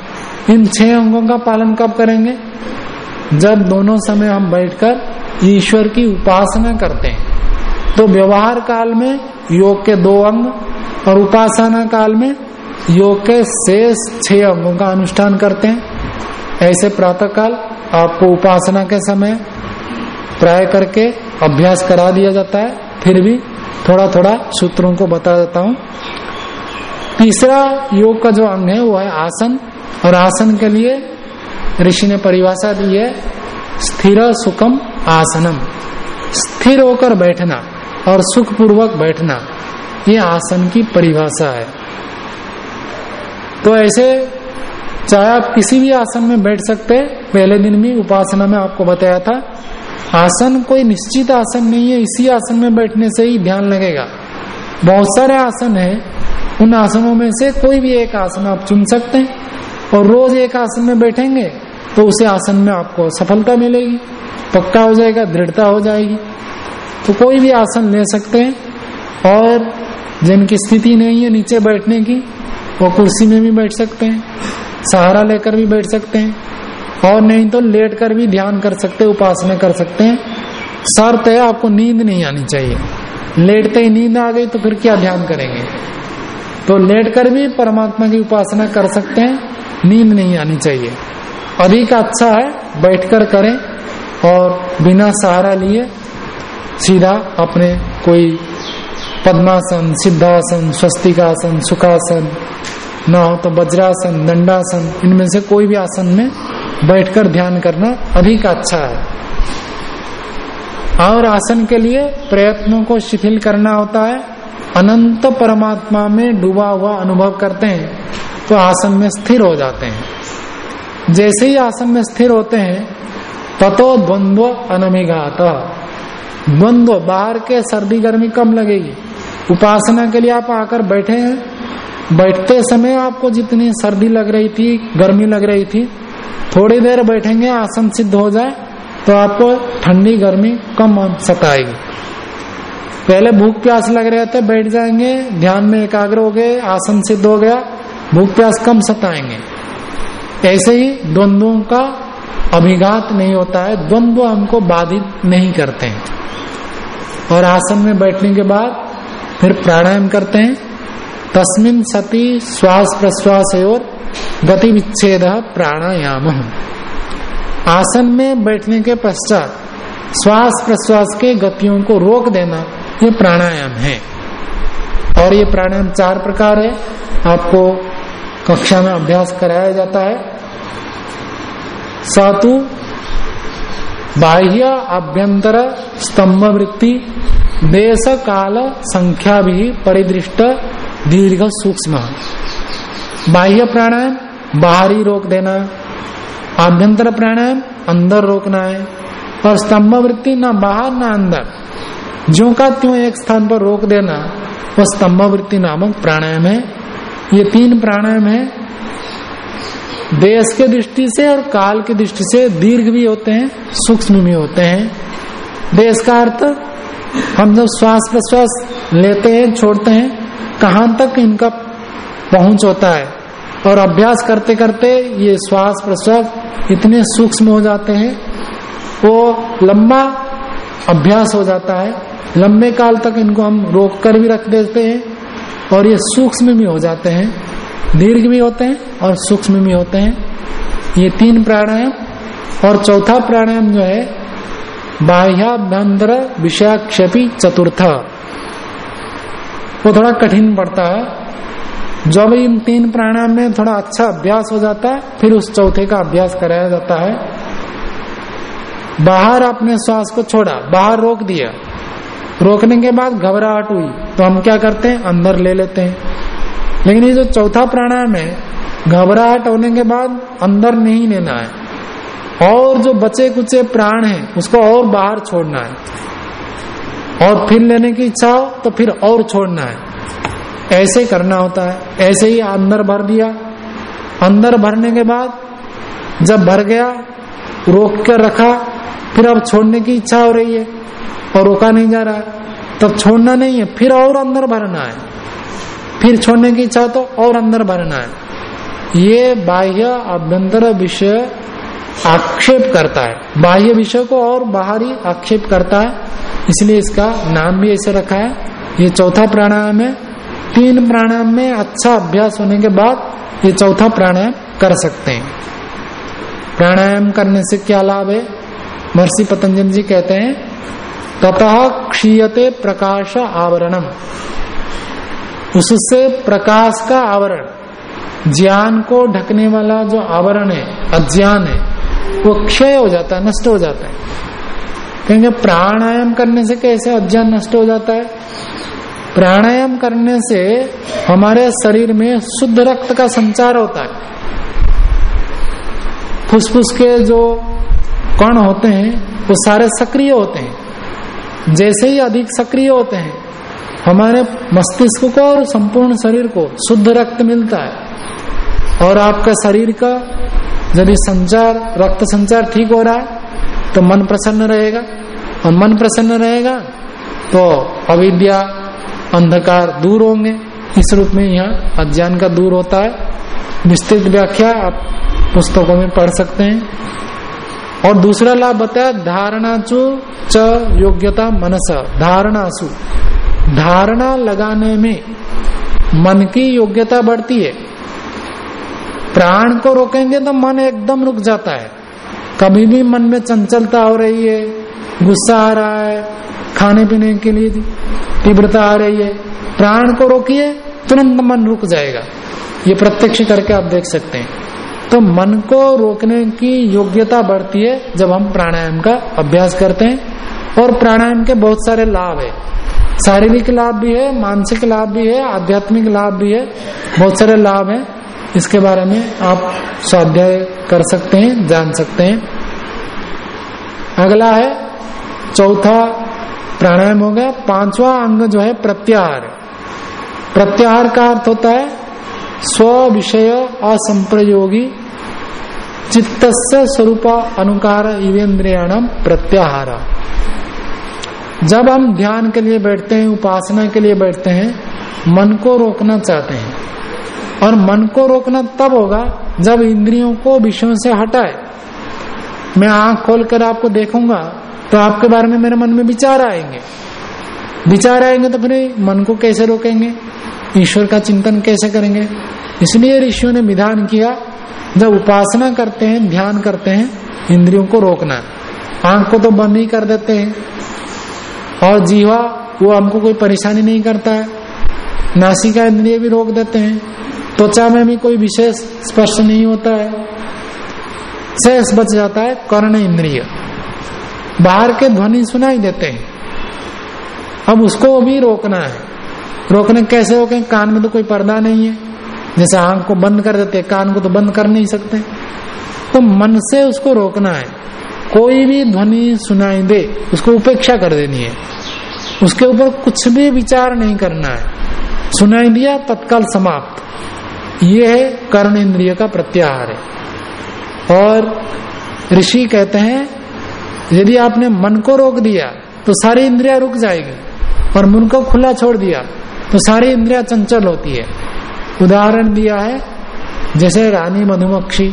इन छह अंगों का पालन कब करेंगे? जब दोनों समय हम बैठकर ईश्वर की उपासना करते हैं। तो व्यवहार काल में योग के दो अंग और उपासना काल में योग के शेष छह अंगों का अनुष्ठान करते हैं। ऐसे प्रातः काल आपको उपासना के समय प्राय करके अभ्यास करा दिया जाता है, फिर भी थोड़ा थोड़ा सूत्रों को बता देता हूँ। तीसरा योग का जो अंग है, वो है आसन, और आसन के लिए ऋषि ने परिभाषा दी है, स्थिर सुखम आसनम। स्थिर होकर बैठना और सुख पूर्वक बैठना, ये आसन की परिभाषा है। तो ऐसे चाहे आप किसी भी आसन में बैठ सकते हैं पहले दिन भी उपासना में आपको बताया था, आसन कोई निश्चित आसन नहीं है, इसी आसन में बैठने से ही ध्यान लगेगा। बहुत सारे आसन है, उन आसनों में से कोई भी एक आसन आप चुन सकते हैं, और रोज एक आसन में बैठेंगे तो उसे आसन में आपको सफलता मिलेगी, पक्का हो जाएगा, दृढ़ता हो जाएगी। तो कोई भी आसन ले सकते हैं, और जिनकी स्थिति नहीं है नीचे बैठने की, वो कुर्सी में भी बैठ सकते हैं। सहारा लेकर भी बैठ सकते हैं, और नहीं तो लेट कर भी ध्यान कर सकते, उपासना कर सकते हैं। शर्त है, आपको नींद नहीं आनी चाहिए। लेटते ही नींद आ गई तो फिर क्या ध्यान करेंगे? तो लेट कर भी परमात्मा की उपासना कर सकते हैं, नींद नहीं आनी चाहिए। अधिक अच्छा है, बैठकर करें, और बिना सहारा लिए सीधा अपने कोई पद्मासन, सिद्धासन, स्वस्तिकासन, सुखासन न हो तो वज्रासन, दंडासन, इनमें से कोई भी आसन में बैठकर ध्यान करना अधिक अच्छा है। और आसन के लिए प्रयत्नों को शिथिल करना होता है। अनंत परमात्मा में डूबा हुआ अनुभव करते हैं तो आसन में स्थिर हो जाते हैं। जैसे ही आसन में स्थिर होते हैं, ततो द्वंद्व अनमिघात द्वंद्व, बाहर के सर्दी गर्मी कम लगेगी। उपासना के लिए आप आकर बैठे हैं बैठते समय आपको जितनी सर्दी लग रही थी, गर्मी लग रही थी, थोड़ी देर बैठेंगे, आसन सिद्ध हो जाए तो आपको ठंडी गर्मी कम सताएगी पहले भूख प्यास लग रहे थे, बैठ जाएँगे, ध्यान में एकाग्र हो गए, आसन सिद्ध हो गया, भूख प्यास कम सताएँगे। ऐसे ही द्वंद्वों का अभिघात नहीं होता है, द्वंद्व हमको बाधित नहीं करते हैं। और आसन में बैठने के बाद फिर प्राणायाम करते हैं। तस्मिन सती श्वास प्रश्वास और गति विच्छेद प्राणायाम। आसन में बैठने के पश्चात श्वास प्रश्वास के गतियों को रोक देना ये प्राणायाम है। और ये प्राणायाम चार प्रकार है। आपको कक्षा में अभ्यास कराया जाता है। सातु, बाह्य आभ्यंतर स्तंभ वृत्ति देश काल संख्या भी परिदृष्ट दीर्घ सूक्ष्म। बाह्य प्राणायाम, बाहरी रोक देना, आभ्यंतर प्राणायाम, अंदर रोकना है और स्तंभ वृत्ति ना बाहर ना अंदर। जो का त्यों एक स्थान पर रोक देना, वह स्तंभ वृत्ति नामक प्राणायाम है। ये तीन प्राणायाम है। देश के दृष्टि से और काल की दृष्टि से दीर्घ भी होते हैं, सूक्ष्म भी होते हैं। देश का अर्थ, हम जब श्वास प्रश्वास लेते हैं, छोड़ते हैं कहाँ तक इनका पहुँच होता है? और अभ्यास करते करते ये श्वास प्रश्वास इतने सूक्ष्म हो जाते हैं, वो लंबा अभ्यास हो जाता है। लंबे काल तक इनको हम रोक कर भी रख देते हैं और ये सूक्ष्म भी हो जाते हैं। दीर्घ भी होते हैं और सूक्ष्म भी होते हैं। ये तीन प्राणायाम और चौथा प्राणायाम जो है, बाह्याभ्यंतर विषयाक्षेपी चतुर्थ। वो थोड़ा कठिन पड़ता है। जब इन तीन प्राणायाम में थोड़ा अच्छा अभ्यास हो जाता है, फिर उस चौथे का अभ्यास कराया जाता है। बाहर अपने श्वास को छोड़ा, बाहर रोक दिया। रोकने के बाद घबराहट हुई तो हम क्या करते हैं? अंदर ले लेते हैं। लेकिन ये जो चौथा प्राणायाम है, घबराहट होने के बाद अंदर नहीं लेना है। और जो बचे कुचे प्राण है, उसको और बाहर छोड़ना है। और फिर लेने की इच्छा हो तो फिर और छोड़ना है। ऐसे करना होता है। ऐसे ही अंदर भर दिया। अंदर भरने के बाद जब भर गया, रोक कर रखा, फिर अब छोड़ने की इच्छा हो रही है और रोका नहीं जा रहा तब छोड़ना नहीं है। फिर और अंदर भरना है। फिर छोड़ने की इच्छा तो और अंदर भरना है। ये बाह्य अभ्यंतर विषय आक्षेप करता है। बाह्य विषय को और बाहरी आक्षेप करता है। इसलिए इसका नाम भी ऐसे रखा है। ये चौथा प्राणायाम है। तीन प्राणायाम में अच्छा अभ्यास होने के बाद ये चौथा प्राणायाम कर सकते हैं। प्राणायाम करने से क्या लाभ है? महर्षि पतंजलि जी कहते हैं, ततः क्षीयते प्रकाश आवरणम। उससे प्रकाश का आवरण, ज्ञान को ढकने वाला जो आवरण है, अज्ञान है, वो क्षय हो जाता है, नष्ट हो जाता है। कहेंगे, प्राणायाम करने से कैसे अज्ञान नष्ट हो जाता है? प्राणायाम करने से हमारे शरीर में शुद्ध रक्त का संचार होता है। फुसफुस के जो कण होते हैं, वो सारे सक्रिय होते हैं। जैसे ही अधिक सक्रिय होते हैं, हमारे मस्तिष्क को और संपूर्ण शरीर को शुद्ध रक्त मिलता है। और आपका शरीर का यदि संचार, रक्त संचार ठीक हो रहा है तो मन प्रसन्न रहेगा। और मन प्रसन्न रहेगा तो अविद्या, अंधकार दूर होंगे। इस रूप में यहाँ अज्ञान का दूर होता है। विस्तृत व्याख्या आप पुस्तकों में पढ़ सकते हैं। और दूसरा लाभ बताया धारणाचु च योग्यता मनस, धारणासु। धारणा लगाने में मन की योग्यता बढ़ती है। प्राण को रोकेंगे तो मन एकदम रुक जाता है। कभी भी मन में चंचलता हो रही है, गुस्सा आ रहा है खाने पीने के लिए तीव्रता आ रही है, प्राण को रोकिए, तुरंत मन रुक जाएगा। ये प्रत्यक्ष करके आप देख सकते हैं। तो मन को रोकने की योग्यता बढ़ती है जब हम प्राणायाम का अभ्यास करते हैं, और प्राणायाम के बहुत सारे लाभ है। शारीरिक लाभ भी है, मानसिक लाभ भी है, आध्यात्मिक लाभ भी है, बहुत सारे लाभ है। इसके बारे में आप स्वाध्याय कर सकते हैं, जान सकते हैं। अगला है, चौथा प्राणायाम हो गया। पांचवा अंग जो है, प्रत्याहार। प्रत्याहार का अर्थ होता है स्व विषय असंप्रयोगी चित्त स्वरूप अनुकार इवेन्द्रियाणाम प्रत्याहार। जब हम ध्यान के लिए बैठते हैं, उपासना के लिए बैठते हैं, मन को रोकना चाहते हैं और मन को रोकना तब होगा जब इंद्रियों को विषयों से हटाए। मैं आँख खोलकर आपको देखूँगा तो आपके बारे में मेरे मन में विचार आएँगे। विचार आएँगे तो फिर मन को कैसे रोकेंगे? ईश्वर का चिंतन कैसे करेंगे? इसलिए ऋषियों ने विधान किया, जब उपासना करते हैं, ध्यान करते हैं, इंद्रियों को रोकना। आँख को तो बंद ही कर देते हैं। और जीवा, वो हमको कोई परेशानी नहीं करता है। नासिका इंद्रिय भी रोक देते हैं। त्वचा में भी कोई विशेष स्पर्श नहीं होता है। शेष बच जाता है, कर्ण इंद्रिय। बाहर के ध्वनि सुनाई देते हैं। अब उसको भी रोकना है। रोकने कैसे रोके कान में तो कोई पर्दा नहीं है। जैसे आँख को बंद कर देते कान को तो बंद कर नहीं सकते। तो मन से उसको रोकना है। कोई भी ध्वनि सुनाई दे, उसको उपेक्षा कर देनी है। उसके ऊपर कुछ भी विचार नहीं करना है। सुनाई दिया, तत्काल समाप्त। ये है कर्ण इंद्रिय का प्रत्याहार है। और ऋषि कहते हैं, यदि आपने मन को रोक दिया तो सारी इंद्रिया रुक जाएगी, और मन को खुला छोड़ दिया तो सारी इंद्रिया चंचल होती है। उदाहरण दिया है, जैसे रानी मधुमक्खी।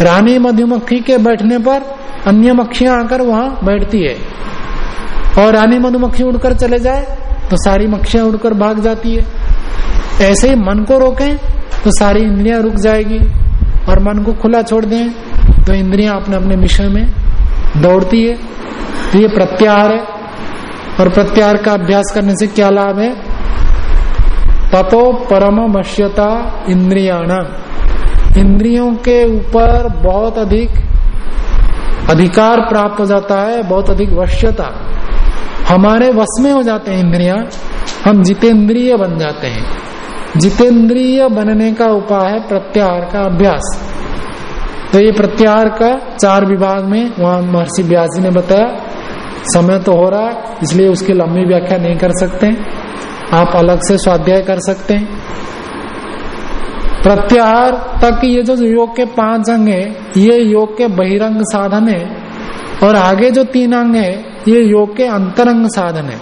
रानी मधुमक्खी के बैठने पर अन्य मक्खियाँ आकर वहाँ बैठती है। और रानी मधुमक्खी उड़कर चले जाए तो सारी मक्खियाँ उड़कर भाग जाती है। ऐसे ही मन को रोकें तो सारी इंद्रियाँ रुक जाएगी और मन को खुला छोड़ दें तो इंद्रियाँ अपने अपने विषय में दौड़ती है। तो ये प्रत्याहार है। और प्रत्याहार का अभ्यास करने से क्या लाभ है? ततो परम वश्यता इंद्रियाणा इंद्रियों के ऊपर बहुत अधिक अधिकार प्राप्त हो जाता है, बहुत अधिक वश्यता। हमारे वश में हो जाते हैं इंद्रिया, हम जितेंद्रिय बन जाते हैं। जितेंद्रिय बनने का उपाय है प्रत्याहार का अभ्यास। तो ये प्रत्याहार का चार विभाग में वहाँ महर्षि व्यास जी ने बताया। समय तो हो रहा है, इसलिए उसकी लंबी व्याख्या नहीं कर सकते। आप अलग से स्वाध्याय कर सकते हैं। प्रत्याहार तक ये जो योग के पाँच अंग है, ये योग के बहिरंग साधन है। और आगे जो तीन अंग है, ये योग के अंतरंग साधन है।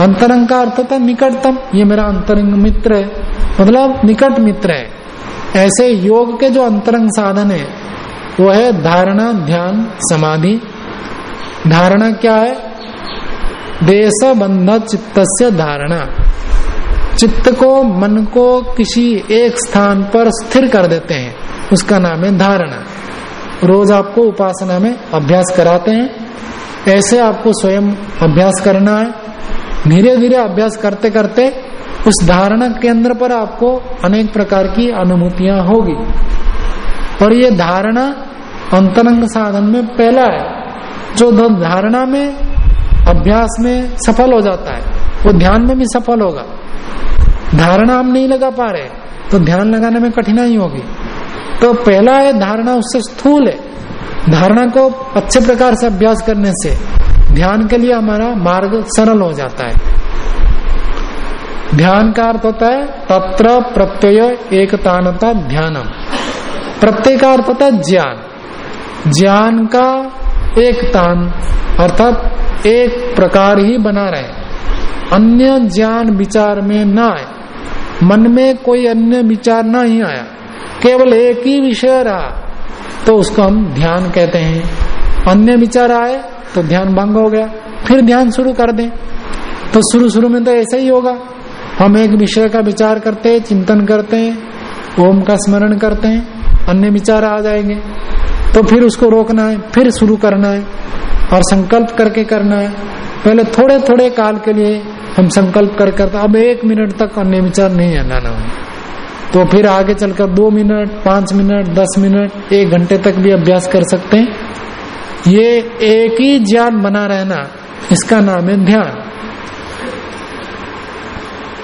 अंतरंग का अर्थ था निकटतम। ये मेरा अंतरंग मित्र है। मतलब निकट मित्र है। ऐसे योग के जो अंतरंग साधन है, वो है धारणा, ध्यान, समाधि। धारणा क्या है? देश बंध चित्त धारणा। चित्त को मन को किसी एक स्थान पर स्थिर कर देते हैं। उसका नाम है धारणा। रोज आपको उपासना में अभ्यास कराते हैं। ऐसे आपको स्वयं अभ्यास करना है। धीरे धीरे अभ्यास करते करते उस धारणा केंद्र पर आपको अनेक प्रकार की अनुभूतियाँ होगी। और ये धारणा अंतरंग साधन में पहला है, जो धारणा में, अभ्यास में सफल हो जाता है, वो ध्यान में भी सफल होगा। धारणा हम नहीं लगा पा रहे तो ध्यान लगाने में कठिनाई होगी। तो पहला है, धारणा उससे स्थूल है। धारणा को अच्छे प्रकार से अभ्यास करने से ध्यान के लिए हमारा मार्ग सरल हो जाता है। ध्यान का अर्थ होता है तत्र प्रत्यय एकतानता ध्यानम। प्रत्यय का अर्थ होता है ज्ञान। ज्ञान का एक तान अर्थात एक प्रकार ही बना रहे। अन्य ज्ञान विचार में ना आए। मन में कोई अन्य विचार ना ही आया। केवल एक ही विषय रहा। तो उसको हम ध्यान कहते हैं। अन्य विचार आए तो ध्यान भंग हो गया। फिर ध्यान शुरू कर दें। तो शुरू शुरू में तो ऐसा ही होगा। हम एक विषय का विचार करते हैं, चिंतन करते हैं, ओम का स्मरण करते हैं, अन्य विचार आ जाएँगे। तो फिर उसको रोकना है, फिर शुरू करना है और संकल्प करके करना है। पहले थोड़े थोड़े काल के लिए हम संकल्प कर करते अब एक मिनट तक अन्य विचार नहीं आना हो तो फिर आगे चलकर दो मिनट, पाँच मिनट, दस मिनट, एक घंटे तक भी अभ्यास कर सकते हैं। ये एक ही ज्ञान बना रहना, इसका नाम है ध्यान।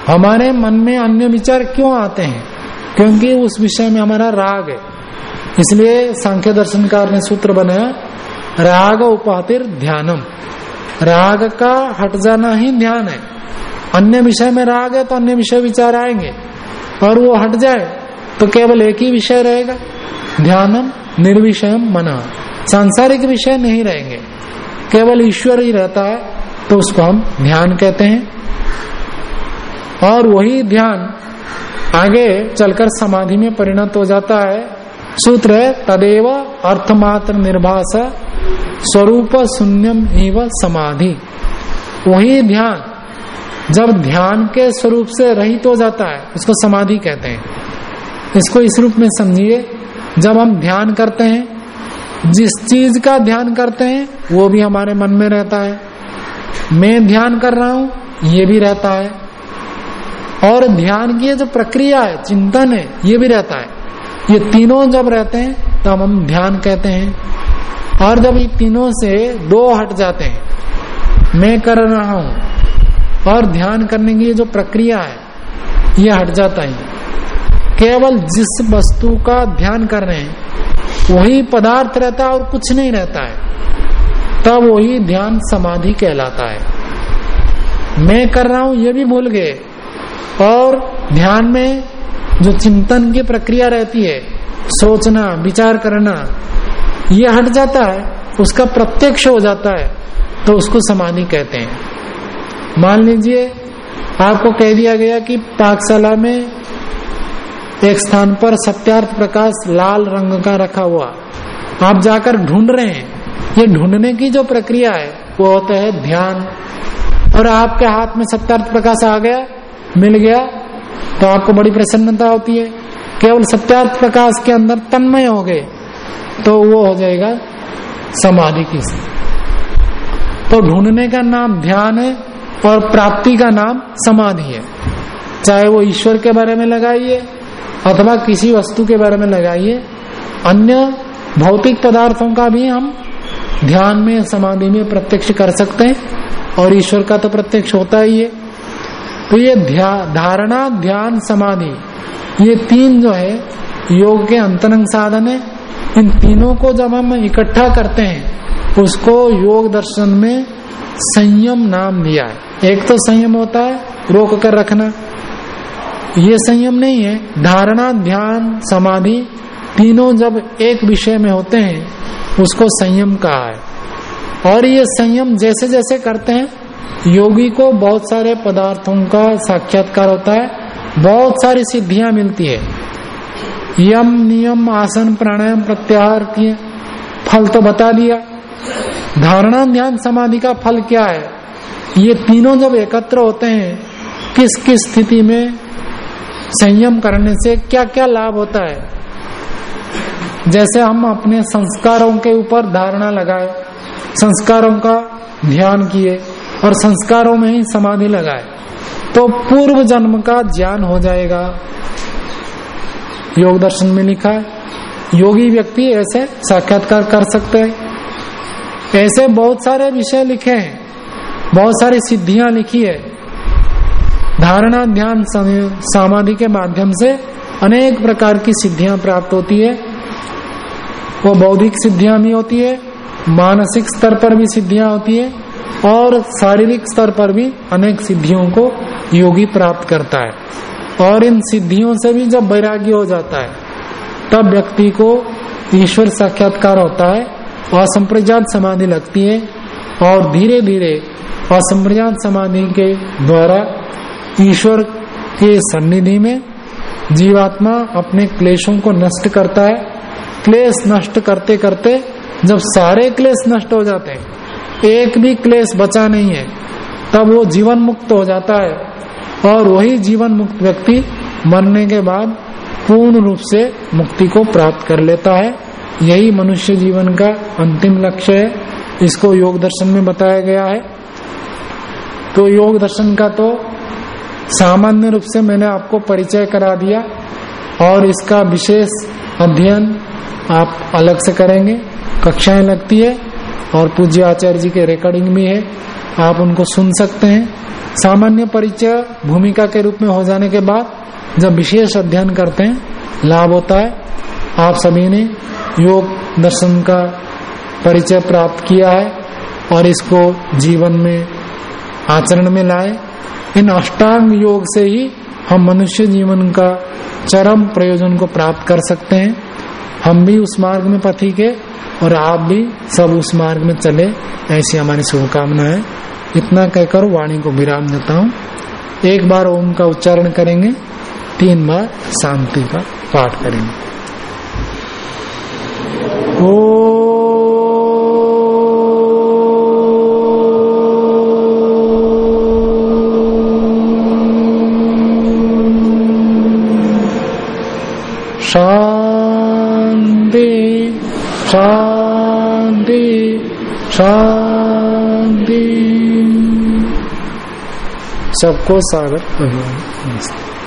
हमारे मन में अन्य विचार क्यों आते हैं? क्योंकि उस विषय में हमारा राग है। इसलिए सांख्य दर्शनकार ने सूत्र बनाया, राग उपातिर ध्यानम। राग का हट जाना ही ध्यान है। अन्य विषय में राग है तो अन्य विषय विचार आएँगे। और वो हट जाए तो केवल एक ही विषय रहेगा। ध्यानम निर्विषय मना। सांसारिक विषय नहीं रहेंगे। केवल ईश्वर ही रहता है तो उसको हम ध्यान कहते हैं। और वही ध्यान आगे चलकर समाधि में परिणत हो जाता है। सूत्र है, तदेव अर्थमात्र निर्भाष स्वरूप शून्यम एवं समाधि। वही ध्यान जब ध्यान के स्वरूप से रहित हो जाता है, उसको समाधि कहते हैं। इसको इस रूप में समझिए, जब हम ध्यान करते हैं, जिस चीज़ का ध्यान करते हैं, वो भी हमारे मन में रहता है। मैं ध्यान कर रहा हूँ, ये भी रहता है। और ध्यान की जो प्रक्रिया है, चिंतन है, ये भी रहता है। ये तीनों जब रहते हैं, तब हम ध्यान कहते हैं। और जब ये तीनों से दो हट जाते हैं, मैं कर रहा हूँ, और ध्यान करने की जो प्रक्रिया है, ये हट जाता है। केवल जिस वस्तु का ध्यान कर रहे हैं, वही पदार्थ रहता है और कुछ नहीं रहता है। तब वही ध्यान समाधि कहलाता है। मैं कर रहा हूँ, ये भी भूल गए और ध्यान में जो चिंतन की प्रक्रिया रहती है, सोचना, विचार करना, ये हट जाता है, उसका प्रत्यक्ष हो जाता है तो उसको समाधि कहते हैं। मान लीजिए, आपको कह दिया गया कि पाकशाला में एक स्थान पर सत्यार्थ प्रकाश लाल रंग का रखा हुआ। आप जाकर ढूंढ रहे हैं। ये ढूँढने की जो प्रक्रिया है, वो होता है ध्यान। और आपके हाथ में सत्यार्थ प्रकाश आ गया मिल गया तो आपको बड़ी प्रसन्नता होती है। केवल सत्यार्थ प्रकाश के अंदर तन्मय हो गए तो वो हो जाएगा समाधि की तो ढूँढने का नाम ध्यान है, और प्राप्ति का नाम समाधि है। चाहे वो ईश्वर के बारे में लगाइए, अथवा किसी वस्तु के बारे में लगाइए, अन्य भौतिक पदार्थों का भी हम ध्यान में, समाधि में प्रत्यक्ष कर सकते हैं, और ईश्वर का तो प्रत्यक्ष होता ही है। तो ये धारणा, ध्यान, समाधि, ये तीन जो है, योग के अंतरंग साधन है। इन तीनों को जब हम इकट्ठा करते हैं, उसको योग दर्शन में संयम नाम दिया है। एक तो संयम होता है, रोक कर रखना। ये संयम नहीं है, धारणा, ध्यान, समाधि, तीनों जब एक विषय में होते हैं, उसको संयम कहा है। और ये संयम जैसे जैसे करते हैं योगी को बहुत सारे पदार्थों का साक्षात्कार होता है, बहुत सारी सिद्धियाँ मिलती है। यम, नियम, आसन, प्राणायाम प्रत्याहार किए, फल तो बता दिया। धारणा, ध्यान, समाधि का फल क्या है? ये तीनों जब एकत्र होते हैं किस किस स्थिति में संयम करने से क्या क्या लाभ होता है? जैसे हम अपने संस्कारों के ऊपर धारणा लगाए, संस्कारों का ध्यान किए और संस्कारों में ही समाधि लगाए तो पूर्व जन्म का ज्ञान हो जाएगा। योग दर्शन में लिखा है, योगी व्यक्ति ऐसे साक्षात्कार कर सकते हैं। ऐसे बहुत सारे विषय लिखे हैं, बहुत सारी सिद्धियाँ लिखी है। धारणा, ध्यान समाधि के माध्यम से अनेक प्रकार की सिद्धियाँ प्राप्त होती है। वो बौद्धिक सिद्धियाँ भी होती है, मानसिक स्तर पर भी सिद्धियाँ होती है। और शारीरिक स्तर पर भी अनेक सिद्धियों को योगी प्राप्त करता है। और इन सिद्धियों से भी जब वैराग्य हो जाता है, तब व्यक्ति को ईश्वर साक्षात्कार होता है, असंप्रजात समाधि लगती है और धीरे धीरे असंप्रजात समाधि के द्वारा ईश्वर के सन्निधि में जीवात्मा अपने क्लेशों को नष्ट करता है। क्लेश नष्ट करते करते जब सारे क्लेश नष्ट हो जाते हैं एक भी क्लेश बचा नहीं है। तब वो जीवन मुक्त हो जाता है। और वही जीवन मुक्त व्यक्ति मरने के बाद पूर्ण रूप से मुक्ति को प्राप्त कर लेता है। यही मनुष्य जीवन का अंतिम लक्ष्य है। इसको योग दर्शन में बताया गया है। तो योग दर्शन का तो सामान्य रूप से मैंने आपको परिचय करा दिया। और इसका विशेष अध्ययन आप अलग से करेंगे। कक्षाएँ लगती है। और पूज्य आचार्य जी के रिकॉर्डिंग भी है। आप उनको सुन सकते हैं। सामान्य परिचय भूमिका के रूप में हो जाने के बाद जब विशेष अध्ययन करते हैं, लाभ होता है। आप सभी ने योग दर्शन का परिचय प्राप्त किया है और इसको जीवन में, आचरण में लाए। इन अष्टांग योग से ही हम मनुष्य जीवन का चरम प्रयोजन को प्राप्त कर सकते हैं। हम भी उस मार्ग में पथिक है और आप भी सब उस मार्ग में चले, ऐसी हमारी शुभकामना है। इतना कहकर वाणी को विराम देता हूँ। एक बार ओम का उच्चारण करेंगे, तीन बार शांति का पाठ करेंगे। ओ शांति शांति शांति। सबको स्वागत। अभिमान नमस्ते।